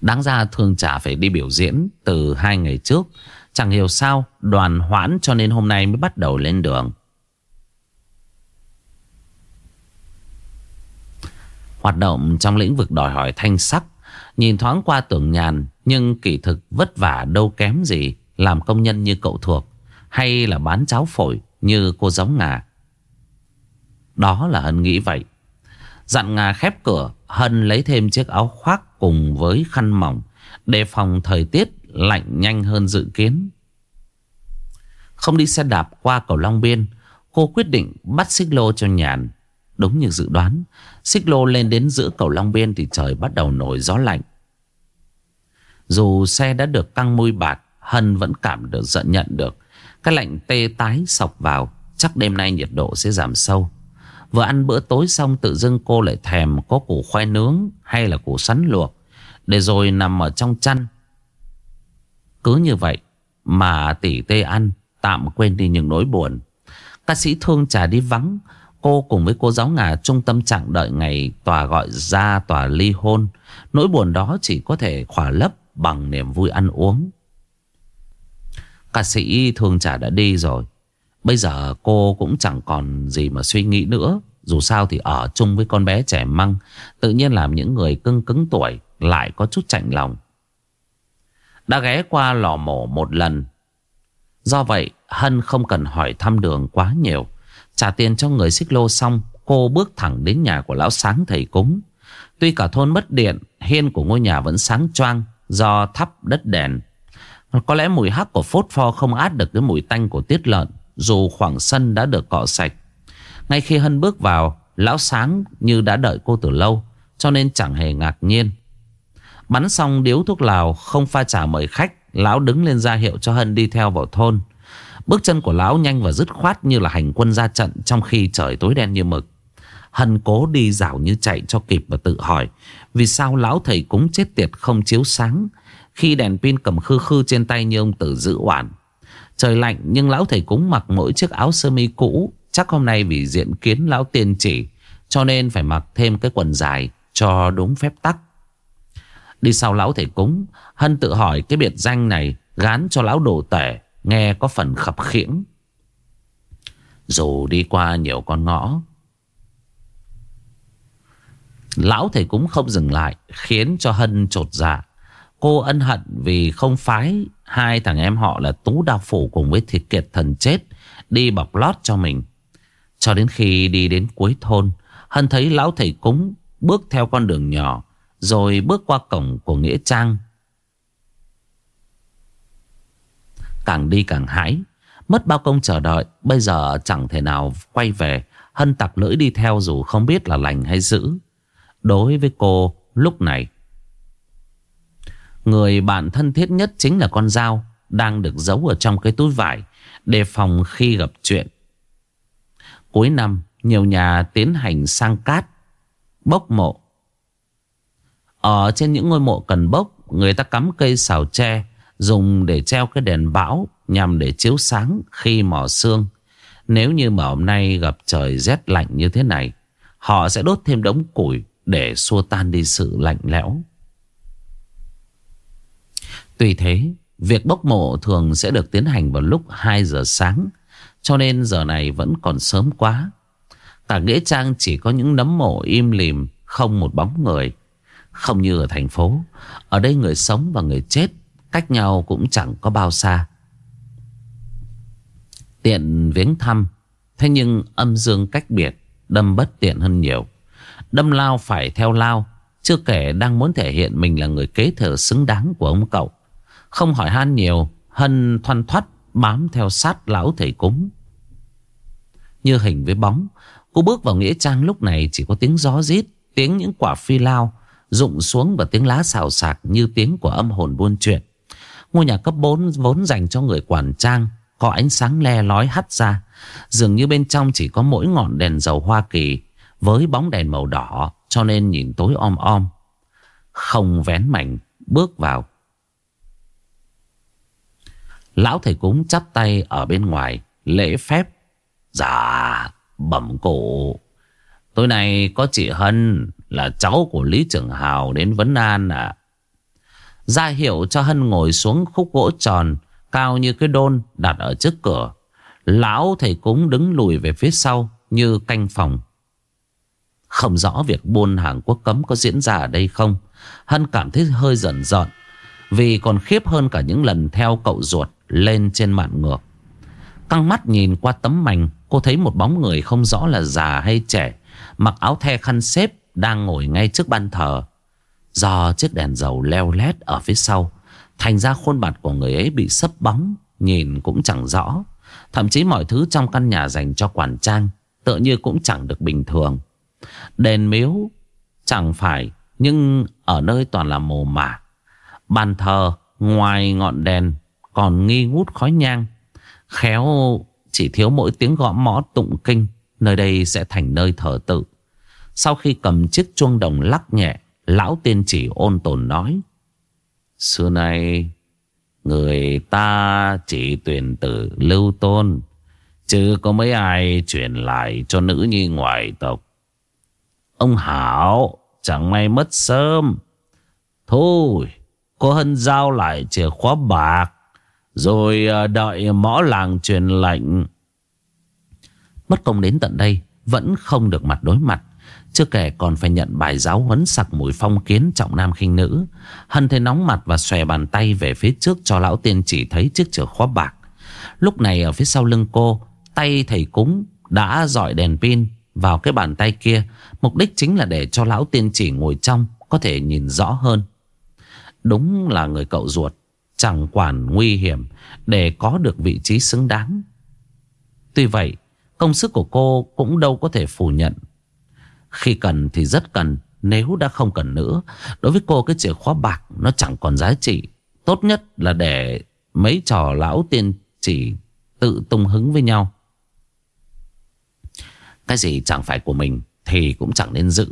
Đáng ra thương trà phải đi biểu diễn từ hai ngày trước Chẳng hiểu sao đoàn hoãn cho nên hôm nay mới bắt đầu lên đường. Hoạt động trong lĩnh vực đòi hỏi thanh sắc. Nhìn thoáng qua tưởng nhàn, Nhưng kỳ thực vất vả đâu kém gì Làm công nhân như cậu thuộc, Hay là bán cháo phổi như cô giống ngà. Đó là Hân nghĩ vậy. Dặn ngà khép cửa, Hân lấy thêm chiếc áo khoác cùng với khăn mỏng Đề phòng thời tiết lạnh nhanh hơn dự kiến. Không đi xe đạp qua cầu Long Biên, Cô quyết định bắt xích lô cho nhàn Đúng như dự đoán, Xích lô lên đến giữa cầu Long Biên Thì trời bắt đầu nổi gió lạnh. Dù xe đã được căng môi bạc, Hân vẫn cảm được giận nhận được. Cái lạnh tê tái sọc vào, Chắc đêm nay nhiệt độ sẽ giảm sâu. Vừa ăn bữa tối xong tự dưng cô lại thèm Có củ khoai nướng hay là củ sắn luộc, Để rồi nằm ở trong chăn cứ như vậy Mà tỷ tê ăn, Tạm quên đi những nỗi buồn Ca sĩ thương trà đi vắng, Cô cùng với cô giáo ngà trung tâm trạng đợi ngày tòa gọi ra tòa ly hôn. Nỗi buồn đó chỉ có thể khỏa lấp bằng niềm vui ăn uống. Ca sĩ thương trà đã đi rồi. Bây giờ cô cũng chẳng còn gì mà suy nghĩ nữa. Dù sao thì ở chung với con bé trẻ măng. Tự nhiên làm những người cưng cứng tuổi lại có chút chạnh lòng. Đã ghé qua lò mổ một lần. Do vậy, Hân không cần hỏi thăm đường quá nhiều. Trả tiền cho người xích lô xong, Cô bước thẳng đến nhà của lão sáng thầy cúng Tuy cả thôn mất điện, Hiên của ngôi nhà vẫn sáng choang Do thắp đất đèn Có lẽ mùi hắc của phốt pho không át được cái mùi tanh của tiết lợn, Dù khoảng sân đã được cọ sạch Ngay khi Hân bước vào, Lão sáng như đã đợi cô từ lâu, Cho nên chẳng hề ngạc nhiên Bắn xong điếu thuốc lào, Không pha trà mời khách, Lão đứng lên ra hiệu cho Hân đi theo vào thôn Bước chân của lão nhanh và dứt khoát như là hành quân ra trận trong khi trời tối đen như mực. Hân cố đi dạo như chạy cho kịp và tự hỏi, vì sao lão thầy cúng chết tiệt không chiếu sáng, khi đèn pin cầm khư khư trên tay như ông tử giữ oản. Trời lạnh, nhưng lão thầy cúng mặc mỗi chiếc áo sơ mi cũ, chắc hôm nay vì diện kiến lão tiên chỉ, cho nên phải mặc thêm cái quần dài cho đúng phép tắc. Đi sau lão thầy cúng, Hân tự hỏi cái biệt danh này gán cho lão đồ tể, Nghe có phần khập khiễng. Dù đi qua nhiều con ngõ, Lão thầy cúng không dừng lại, Khiến cho Hân trột dạ. Cô ân hận vì không phái Hai thằng em họ là Tú Đao Phủ Cùng với Thiệt Kiệt Thần Chết, Đi bọc lót cho mình. Cho đến khi đi đến cuối thôn, Hân thấy lão thầy cúng Bước theo con đường nhỏ rồi bước qua cổng của Nghĩa Trang. Càng đi càng hãi, Mất bao công chờ đợi, Bây giờ chẳng thể nào quay về, Hân tặc lưỡi đi theo dù không biết là lành hay dữ. Đối với cô, lúc này, Người bạn thân thiết nhất chính là con dao Đang được giấu ở trong cái túi vải Đề phòng khi gặp chuyện. Cuối năm, Nhiều nhà tiến hành sang cát, Bốc mộ ở trên những ngôi mộ cần bốc, Người ta cắm cây xào tre, Dùng để treo cái đèn bão Nhằm để chiếu sáng khi mỏ xương. Nếu như mà hôm nay gặp trời rét lạnh như thế này, Họ sẽ đốt thêm đống củi Để xua tan đi sự lạnh lẽo. Tuy thế, Việc bốc mộ thường sẽ được tiến hành vào lúc 2 giờ sáng, Cho nên giờ này vẫn còn sớm quá. Cả Nghĩa Trang chỉ có những nấm mộ im lìm, Không một bóng người. Không như ở thành phố. Ở đây người sống và người chết Cách nhau cũng chẳng có bao xa. Tiện viếng thăm. Thế nhưng âm dương cách biệt Đâm bất tiện hơn nhiều. Đâm lao phải theo lao, Chưa kể đang muốn thể hiện mình là người kế thừa xứng đáng của ông cậu. Không hỏi han nhiều, Hân thoăn thoắt bám theo sát lão thầy cúng. Như hình với bóng, Cô bước vào Nghĩa Trang lúc này chỉ có tiếng gió rít, Tiếng những quả phi lao Rụng xuống và tiếng lá xào xạc Như tiếng của âm hồn buôn chuyện. Ngôi nhà cấp 4 vốn dành cho người quản trang, Có ánh sáng le lói hắt ra. Dường như bên trong chỉ có mỗi ngọn đèn dầu Hoa Kỳ Với bóng đèn màu đỏ, Cho nên nhìn tối om om. Không vén mảnh, Bước vào. Lão thầy cúng chắp tay ở bên ngoài, Lễ phép. Dạ bẩm cụ. Tối nay có chị Hân. Là cháu của Lý Trường Hào đến Vấn An à. Ra hiệu cho Hân ngồi xuống khúc gỗ tròn, Cao như cái đôn đặt ở trước cửa. Lão thầy cúng đứng lùi về phía sau Như canh phòng. Không rõ việc buôn hàng quốc cấm có diễn ra ở đây không? Hân cảm thấy hơi giận dọn Vì còn khiếp hơn cả những lần theo cậu ruột Lên trên mạn ngược. Căng mắt nhìn qua tấm mảnh Cô thấy một bóng người không rõ là già hay trẻ, Mặc áo the khăn xếp đang ngồi ngay trước ban thờ, Do chiếc đèn dầu leo lét ở phía sau. Thành ra khuôn mặt của người ấy bị sấp bóng, Nhìn cũng chẳng rõ. Thậm chí mọi thứ trong căn nhà dành cho quản trang Tựa như cũng chẳng được bình thường. Đèn miếu Chẳng phải, Nhưng ở nơi toàn là mồ mả. Bàn thờ ngoài ngọn đèn Còn nghi ngút khói nhang. Khéo chỉ thiếu mỗi tiếng gõ mõ tụng kinh, Nơi đây sẽ thành nơi thờ tự. Sau khi cầm chiếc chuông đồng lắc nhẹ, Lão tiên chỉ ôn tồn nói, Xưa nay, Người ta chỉ tuyển tử lưu tôn, Chứ có mấy ai truyền lại cho nữ nhi ngoại tộc. Ông Hảo, Chẳng may mất sớm. Thôi Cô Hân giao lại chìa khóa bạc, Rồi ờ, đợi mõ làng truyền lệnh. Mất công đến tận đây, Vẫn không được mặt đối mặt. Chưa kể còn phải nhận bài giáo huấn sặc mùi phong kiến trọng nam khinh nữ. Hân thấy nóng mặt và xòe bàn tay về phía trước cho lão tiên chỉ thấy chiếc chìa khóa bạc. Lúc này ở phía sau lưng cô, Tay thầy cúng đã dọi đèn pin vào cái bàn tay kia. Mục đích chính là để cho lão tiên chỉ ngồi trong, Có thể nhìn rõ hơn. Đúng là người cậu ruột, Chẳng quản nguy hiểm, Để có được vị trí xứng đáng. Tuy vậy, Công sức của cô cũng đâu có thể phủ nhận. Khi cần thì rất cần, Nếu đã không cần nữa. Đối với cô, cái chìa khóa bạc Nó chẳng còn giá trị. Tốt nhất là để mấy trò lão tiên chỉ tự tung hứng với nhau. Cái gì chẳng phải của mình Thì cũng chẳng nên giữ.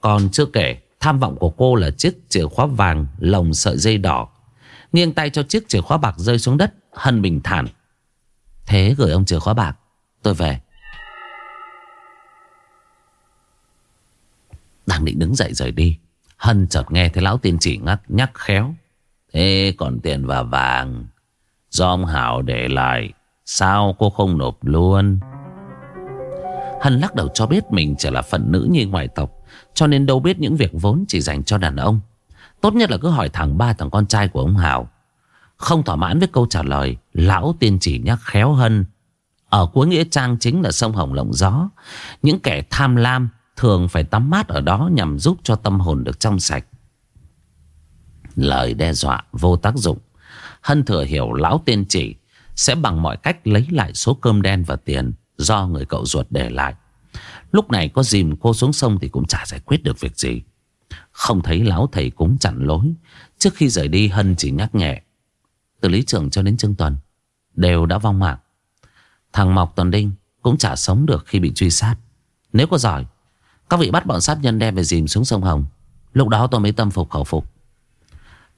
Còn chưa kể, Tham vọng của cô là chiếc chìa khóa vàng Lồng sợi dây đỏ. Nghiêng tay cho chiếc chìa khóa bạc rơi xuống đất, Hân bình thản. Thế gửi ông chìa khóa bạc, Tôi về. Đang định đứng dậy rời đi. Hân chợt nghe thấy lão tiên chỉ ngắt nhắc khéo. Thế còn tiền và vàng? Do ông Hảo để lại, Sao cô không nộp luôn? Hân lắc đầu cho biết mình chỉ là phận nữ như ngoại tộc, Cho nên đâu biết những việc vốn chỉ dành cho đàn ông. Tốt nhất là cứ hỏi thằng ba, thằng con trai của ông Hảo. Không thỏa mãn với câu trả lời, Lão tiên chỉ nhắc khéo Hân. Ở cuối nghĩa trang chính là sông Hồng Lộng Gió. Những kẻ tham lam Thường phải tắm mát ở đó Nhằm giúp cho tâm hồn được trong sạch. Lời đe dọa vô tác dụng. Hân thừa hiểu lão tiên chỉ Sẽ bằng mọi cách lấy lại số cơm đen và tiền Do người cậu ruột để lại. Lúc này có dìm cô xuống sông Thì cũng chả giải quyết được việc gì. Không thấy lão thầy cúng chặn lối, Trước khi rời đi Hân chỉ nhắc nhẹ. Từ lý trưởng cho đến Trương Tuần, Đều đã vong mạng. Thằng Mọc Tuần Đinh cũng chả sống được khi bị truy sát. Nếu có giỏi các vị bắt bọn sát nhân đem về dìm xuống sông Hồng. Lúc đó tôi mới tâm phục khẩu phục.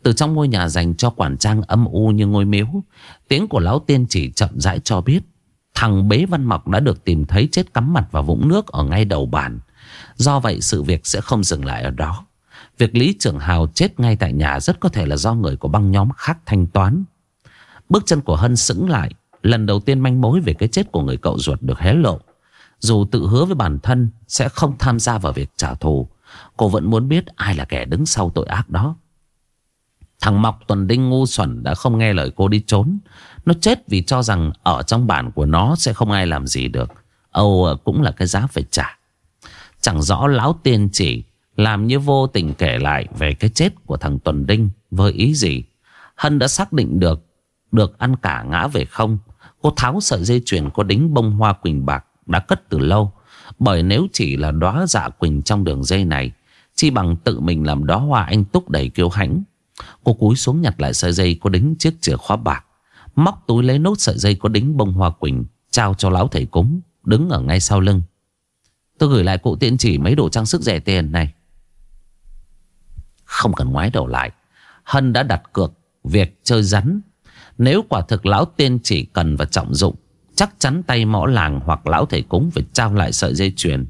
Từ trong ngôi nhà dành cho quản trang âm u như ngôi miếu, Tiếng của lão tiên chỉ chậm rãi cho biết Thằng bế văn mọc đã được tìm thấy chết cắm mặt vào vũng nước ở ngay đầu bàn. Do vậy sự việc sẽ không dừng lại ở đó. Việc Lý Trưởng Hào chết ngay tại nhà rất có thể là do người của băng nhóm khác thanh toán. Bước chân của Hân sững lại, Lần đầu tiên manh mối về cái chết của người cậu ruột được hé lộ. Dù tự hứa với bản thân sẽ không tham gia vào việc trả thù, Cô vẫn muốn biết ai là kẻ đứng sau tội ác đó Thằng Mọc Tuần Đinh ngu xuẩn đã không nghe lời cô đi trốn. Nó chết vì cho rằng ở trong bản của nó sẽ không ai làm gì được. Âu cũng là cái giá phải trả. Chẳng rõ lão tiên chỉ làm như vô tình kể lại về cái chết của thằng Tuần Đinh với ý gì. Hân đã xác định được được ăn cả ngã về không. Cô tháo sợi dây chuyền có đính bông hoa quỳnh bạc đã cất từ lâu. Bởi nếu chỉ là đóa dạ quỳnh trong đường dây này, chi bằng tự mình làm đóa hoa anh túc đầy kiêu hãnh. Cô cúi xuống nhặt lại sợi dây có đính chiếc chìa khóa bạc Móc túi lấy nốt sợi dây có đính bông hoa quỳnh Trao cho lão thầy cúng Đứng ở ngay sau lưng Tôi gửi lại cụ tiện chỉ mấy đồ trang sức rẻ tiền này Không cần ngoái đầu lại Hân đã đặt cược Việc chơi rắn Nếu quả thực lão tiên chỉ cần và trọng dụng Chắc chắn tay mõ làng hoặc lão thầy cúng Phải trao lại sợi dây chuyền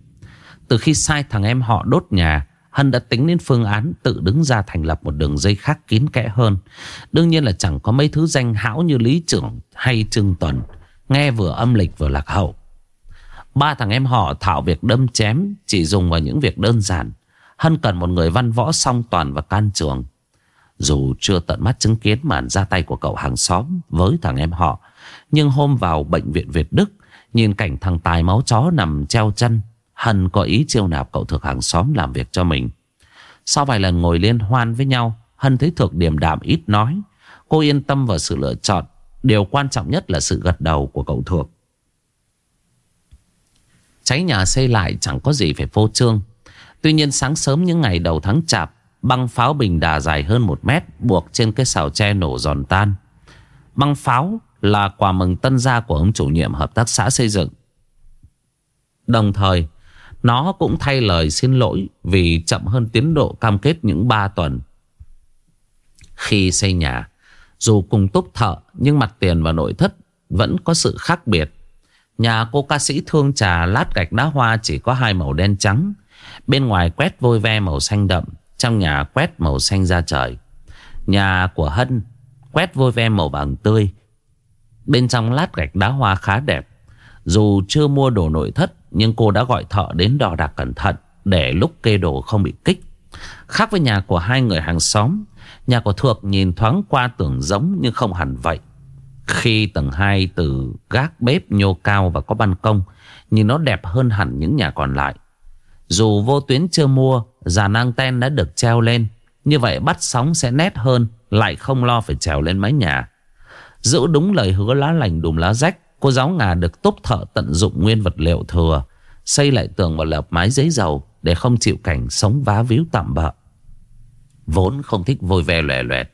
Từ khi sai thằng em họ đốt nhà, Hân đã tính đến phương án tự đứng ra thành lập một đường dây khác kín kẽ hơn. Đương nhiên là chẳng có mấy thứ danh hão như Lý Trưởng hay Trương Tuần. Nghe vừa âm lịch vừa lạc hậu. Ba thằng em họ thảo việc đâm chém, chỉ dùng vào những việc đơn giản. Hân cần một người văn võ song toàn và can trường. Dù chưa tận mắt chứng kiến màn ra tay của cậu hàng xóm với thằng em họ. Nhưng hôm vào bệnh viện Việt Đức, nhìn cảnh thằng tài máu chó nằm treo chân Hân có ý chiêu nạp cậu thực hàng xóm làm việc cho mình. Sau vài lần ngồi liên hoan với nhau, Hân thấy thực điềm đạm ít nói. Cô yên tâm vào sự lựa chọn. Điều quan trọng nhất là sự gật đầu của cậu thuộc. Cháy nhà xây lại chẳng có gì phải phô trương. Tuy nhiên sáng sớm những ngày đầu tháng chạp, băng pháo bình đà dài hơn một mét buộc trên cái xào tre nổ giòn tan. Băng pháo là quà mừng tân gia của ông chủ nhiệm hợp tác xã xây dựng. Đồng thời, nó cũng thay lời xin lỗi vì chậm hơn tiến độ cam kết những 3 tuần. Khi xây nhà, dù cùng túc thợ nhưng mặt tiền và nội thất vẫn có sự khác biệt. Nhà cô ca sĩ thương trà lát gạch đá hoa chỉ có hai màu đen trắng. Bên ngoài quét vôi ve màu xanh đậm, trong nhà quét màu xanh da trời. Nhà của Hân quét vôi ve màu vàng tươi. Bên trong lát gạch đá hoa khá đẹp. Dù chưa mua đồ nội thất nhưng cô đã gọi thợ đến đo đạc cẩn thận để lúc kê đồ không bị kích. Khác với nhà của hai người hàng xóm, nhà của Thược nhìn thoáng qua tưởng giống nhưng không hẳn vậy. Khi tầng 2 từ gác bếp nhô cao và có ban công, nhìn nó đẹp hơn hẳn những nhà còn lại. Dù vô tuyến chưa mua, Giàn anten đã được treo lên. Như vậy bắt sóng sẽ nét hơn, lại không lo phải trèo lên mái nhà. Giữ đúng lời hứa lá lành đùm lá rách, cô giáo ngà được tốt thợ tận dụng nguyên vật liệu thừa, xây lại tường và lợp mái giấy dầu để không chịu cảnh sống vá víu tạm bợ. Vốn không thích vôi ve lòe loẹt,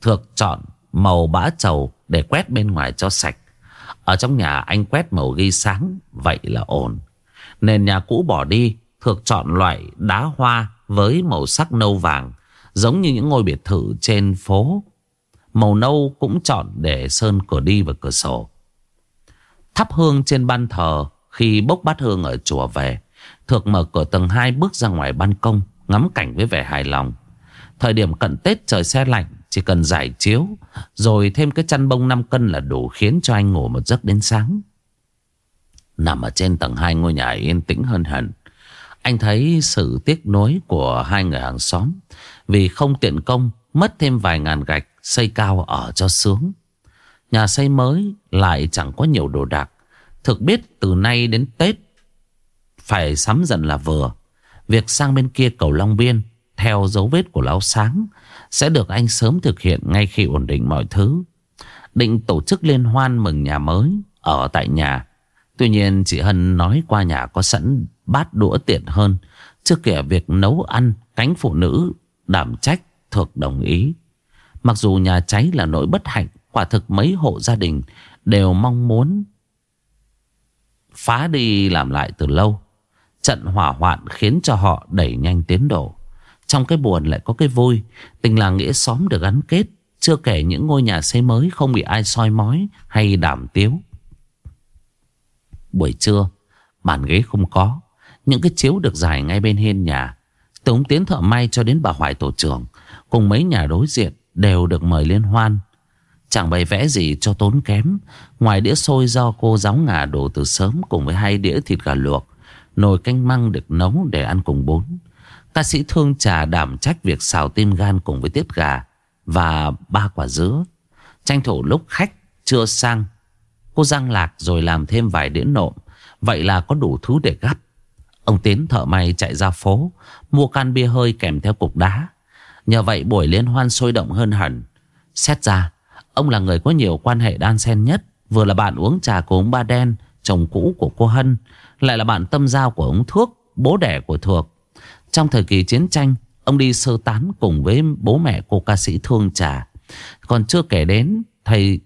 Thược chọn màu bã trầu để quét bên ngoài cho sạch. Ở trong nhà anh quét màu ghi sáng, vậy là ổn. Nền nhà cũ bỏ đi, Thược chọn loại đá hoa với màu sắc nâu vàng, giống như những ngôi biệt thự trên phố. Màu nâu cũng chọn để sơn cửa đi và cửa sổ. Thắp hương trên ban thờ khi bốc bát hương ở chùa về. Thược mở cửa tầng 2 bước ra ngoài ban công, ngắm cảnh với vẻ hài lòng. Thời điểm cận Tết trời xe lạnh, chỉ cần giải chiếu, rồi thêm cái chăn bông 5 cân là đủ khiến cho anh ngủ một giấc đến sáng. Nằm ở trên tầng 2 ngôi nhà yên tĩnh hơn hẳn. Anh thấy sự tiếc nuối của hai người hàng xóm vì không tiện công mất thêm vài ngàn gạch xây cao ở cho sướng. Nhà xây mới lại chẳng có nhiều đồ đạc. Thực biết từ nay đến Tết phải sắm dần là vừa. Việc sang bên kia cầu Long Biên, theo dấu vết của Lão Sáng, sẽ được anh sớm thực hiện ngay khi ổn định mọi thứ. Định tổ chức liên hoan mừng nhà mới ở tại nhà. Tuy nhiên, chị Hân nói qua nhà có sẵn bát đũa tiện hơn. Chưa kể việc nấu ăn, cánh phụ nữ, đảm trách thuộc đồng ý. Mặc dù nhà cháy là nỗi bất hạnh, quả thực mấy hộ gia đình đều mong muốn phá đi làm lại từ lâu. Trận hỏa hoạn khiến cho họ đẩy nhanh tiến độ. Trong cái buồn lại có cái vui Tình làng nghĩa xóm được gắn kết Chưa kể những ngôi nhà xây mới Không bị ai soi mói hay đảm tiếu Buổi trưa Bàn ghế không có Những cái chiếu được dài ngay bên hiên nhà Từ ông Tiến thợ may cho đến bà Hoài tổ trưởng Cùng mấy nhà đối diện Đều được mời liên hoan Chẳng bày vẽ gì cho tốn kém Ngoài đĩa xôi do cô giáo ngà đổ từ sớm Cùng với hai đĩa thịt gà luộc Nồi canh măng được nấu để ăn cùng bốn Ca sĩ thương trà đảm trách việc xào tim gan cùng với tiết gà và ba quả dứa. Tranh thủ lúc khách chưa sang, cô răng lạc rồi làm thêm vài đĩa nộm. Vậy là có đủ thứ để gắp. Ông Tiến thợ may chạy ra phố, mua can bia hơi kèm theo cục đá. Nhờ vậy buổi liên hoan sôi động hơn hẳn. Xét ra, ông là người có nhiều quan hệ đan xen nhất. Vừa là bạn uống trà của ông Ba Đen, chồng cũ của cô Hân. Lại là bạn tâm giao của ông Thước, bố đẻ của Thược. Trong thời kỳ chiến tranh Ông đi sơ tán cùng với bố mẹ cô ca sĩ Thương Trà Còn chưa kể đến Thầy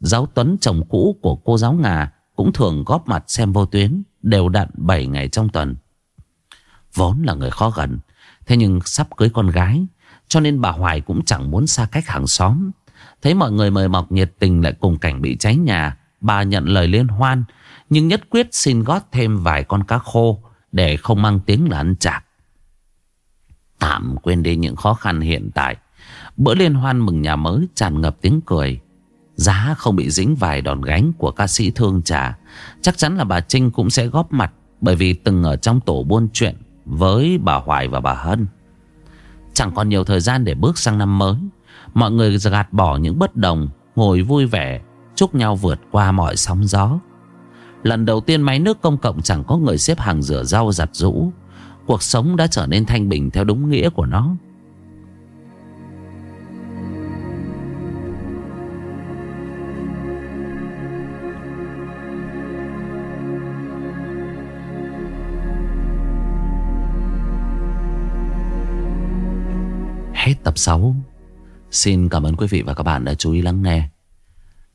giáo Tuấn chồng cũ của cô giáo Ngà Cũng thường góp mặt xem vô tuyến Đều đặn 7 ngày trong tuần Vốn là người khó gần Thế nhưng sắp cưới con gái cho nên bà Hoài cũng chẳng muốn xa cách hàng xóm. Thấy mọi người mời mọc nhiệt tình Lại cùng cảnh bị cháy nhà, Bà nhận lời liên hoan. Nhưng nhất quyết xin gót thêm vài con cá khô Để không mang tiếng là ăn chạc. Tạm quên đi những khó khăn hiện tại. Bữa liên hoan mừng nhà mới tràn ngập tiếng cười. Giá không bị dính vài đòn gánh của ca sĩ thương trà. Chắc chắn là bà Trinh cũng sẽ góp mặt Bởi vì từng ở trong tổ buôn chuyện Với bà Hoài và bà Hân. Chẳng còn nhiều thời gian để bước sang năm mới. Mọi người gạt bỏ những bất đồng, Ngồi vui vẻ, Chúc nhau vượt qua mọi sóng gió. Lần đầu tiên máy nước công cộng chẳng có người xếp hàng rửa rau giặt rũ. Cuộc sống đã trở nên thanh bình theo đúng nghĩa của nó. Tập 6 Xin cảm ơn quý vị và các bạn đã chú ý lắng nghe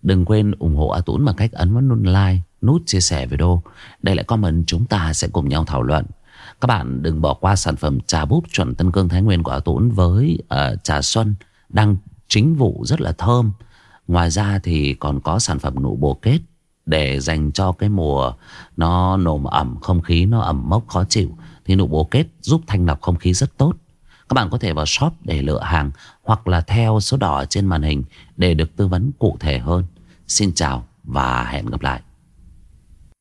Đừng quên ủng hộ A Tũng bằng cách ấn vào nút like Nút chia sẻ video Để lại comment chúng ta sẽ cùng nhau thảo luận các bạn đừng bỏ qua sản phẩm trà búp chuẩn Tân Cương Thái Nguyên của A Tốn với uh, trà xuân đang chính vụ rất là thơm. Ngoài ra thì còn có sản phẩm nụ bồ kết để dành cho cái mùa nó nồm ẩm, không khí nó ẩm mốc khó chịu. Thì nụ bồ kết giúp thanh lọc không khí rất tốt. Các bạn có thể vào shop để lựa hàng hoặc là theo số đỏ trên màn hình để được tư vấn cụ thể hơn. Xin chào và hẹn gặp lại.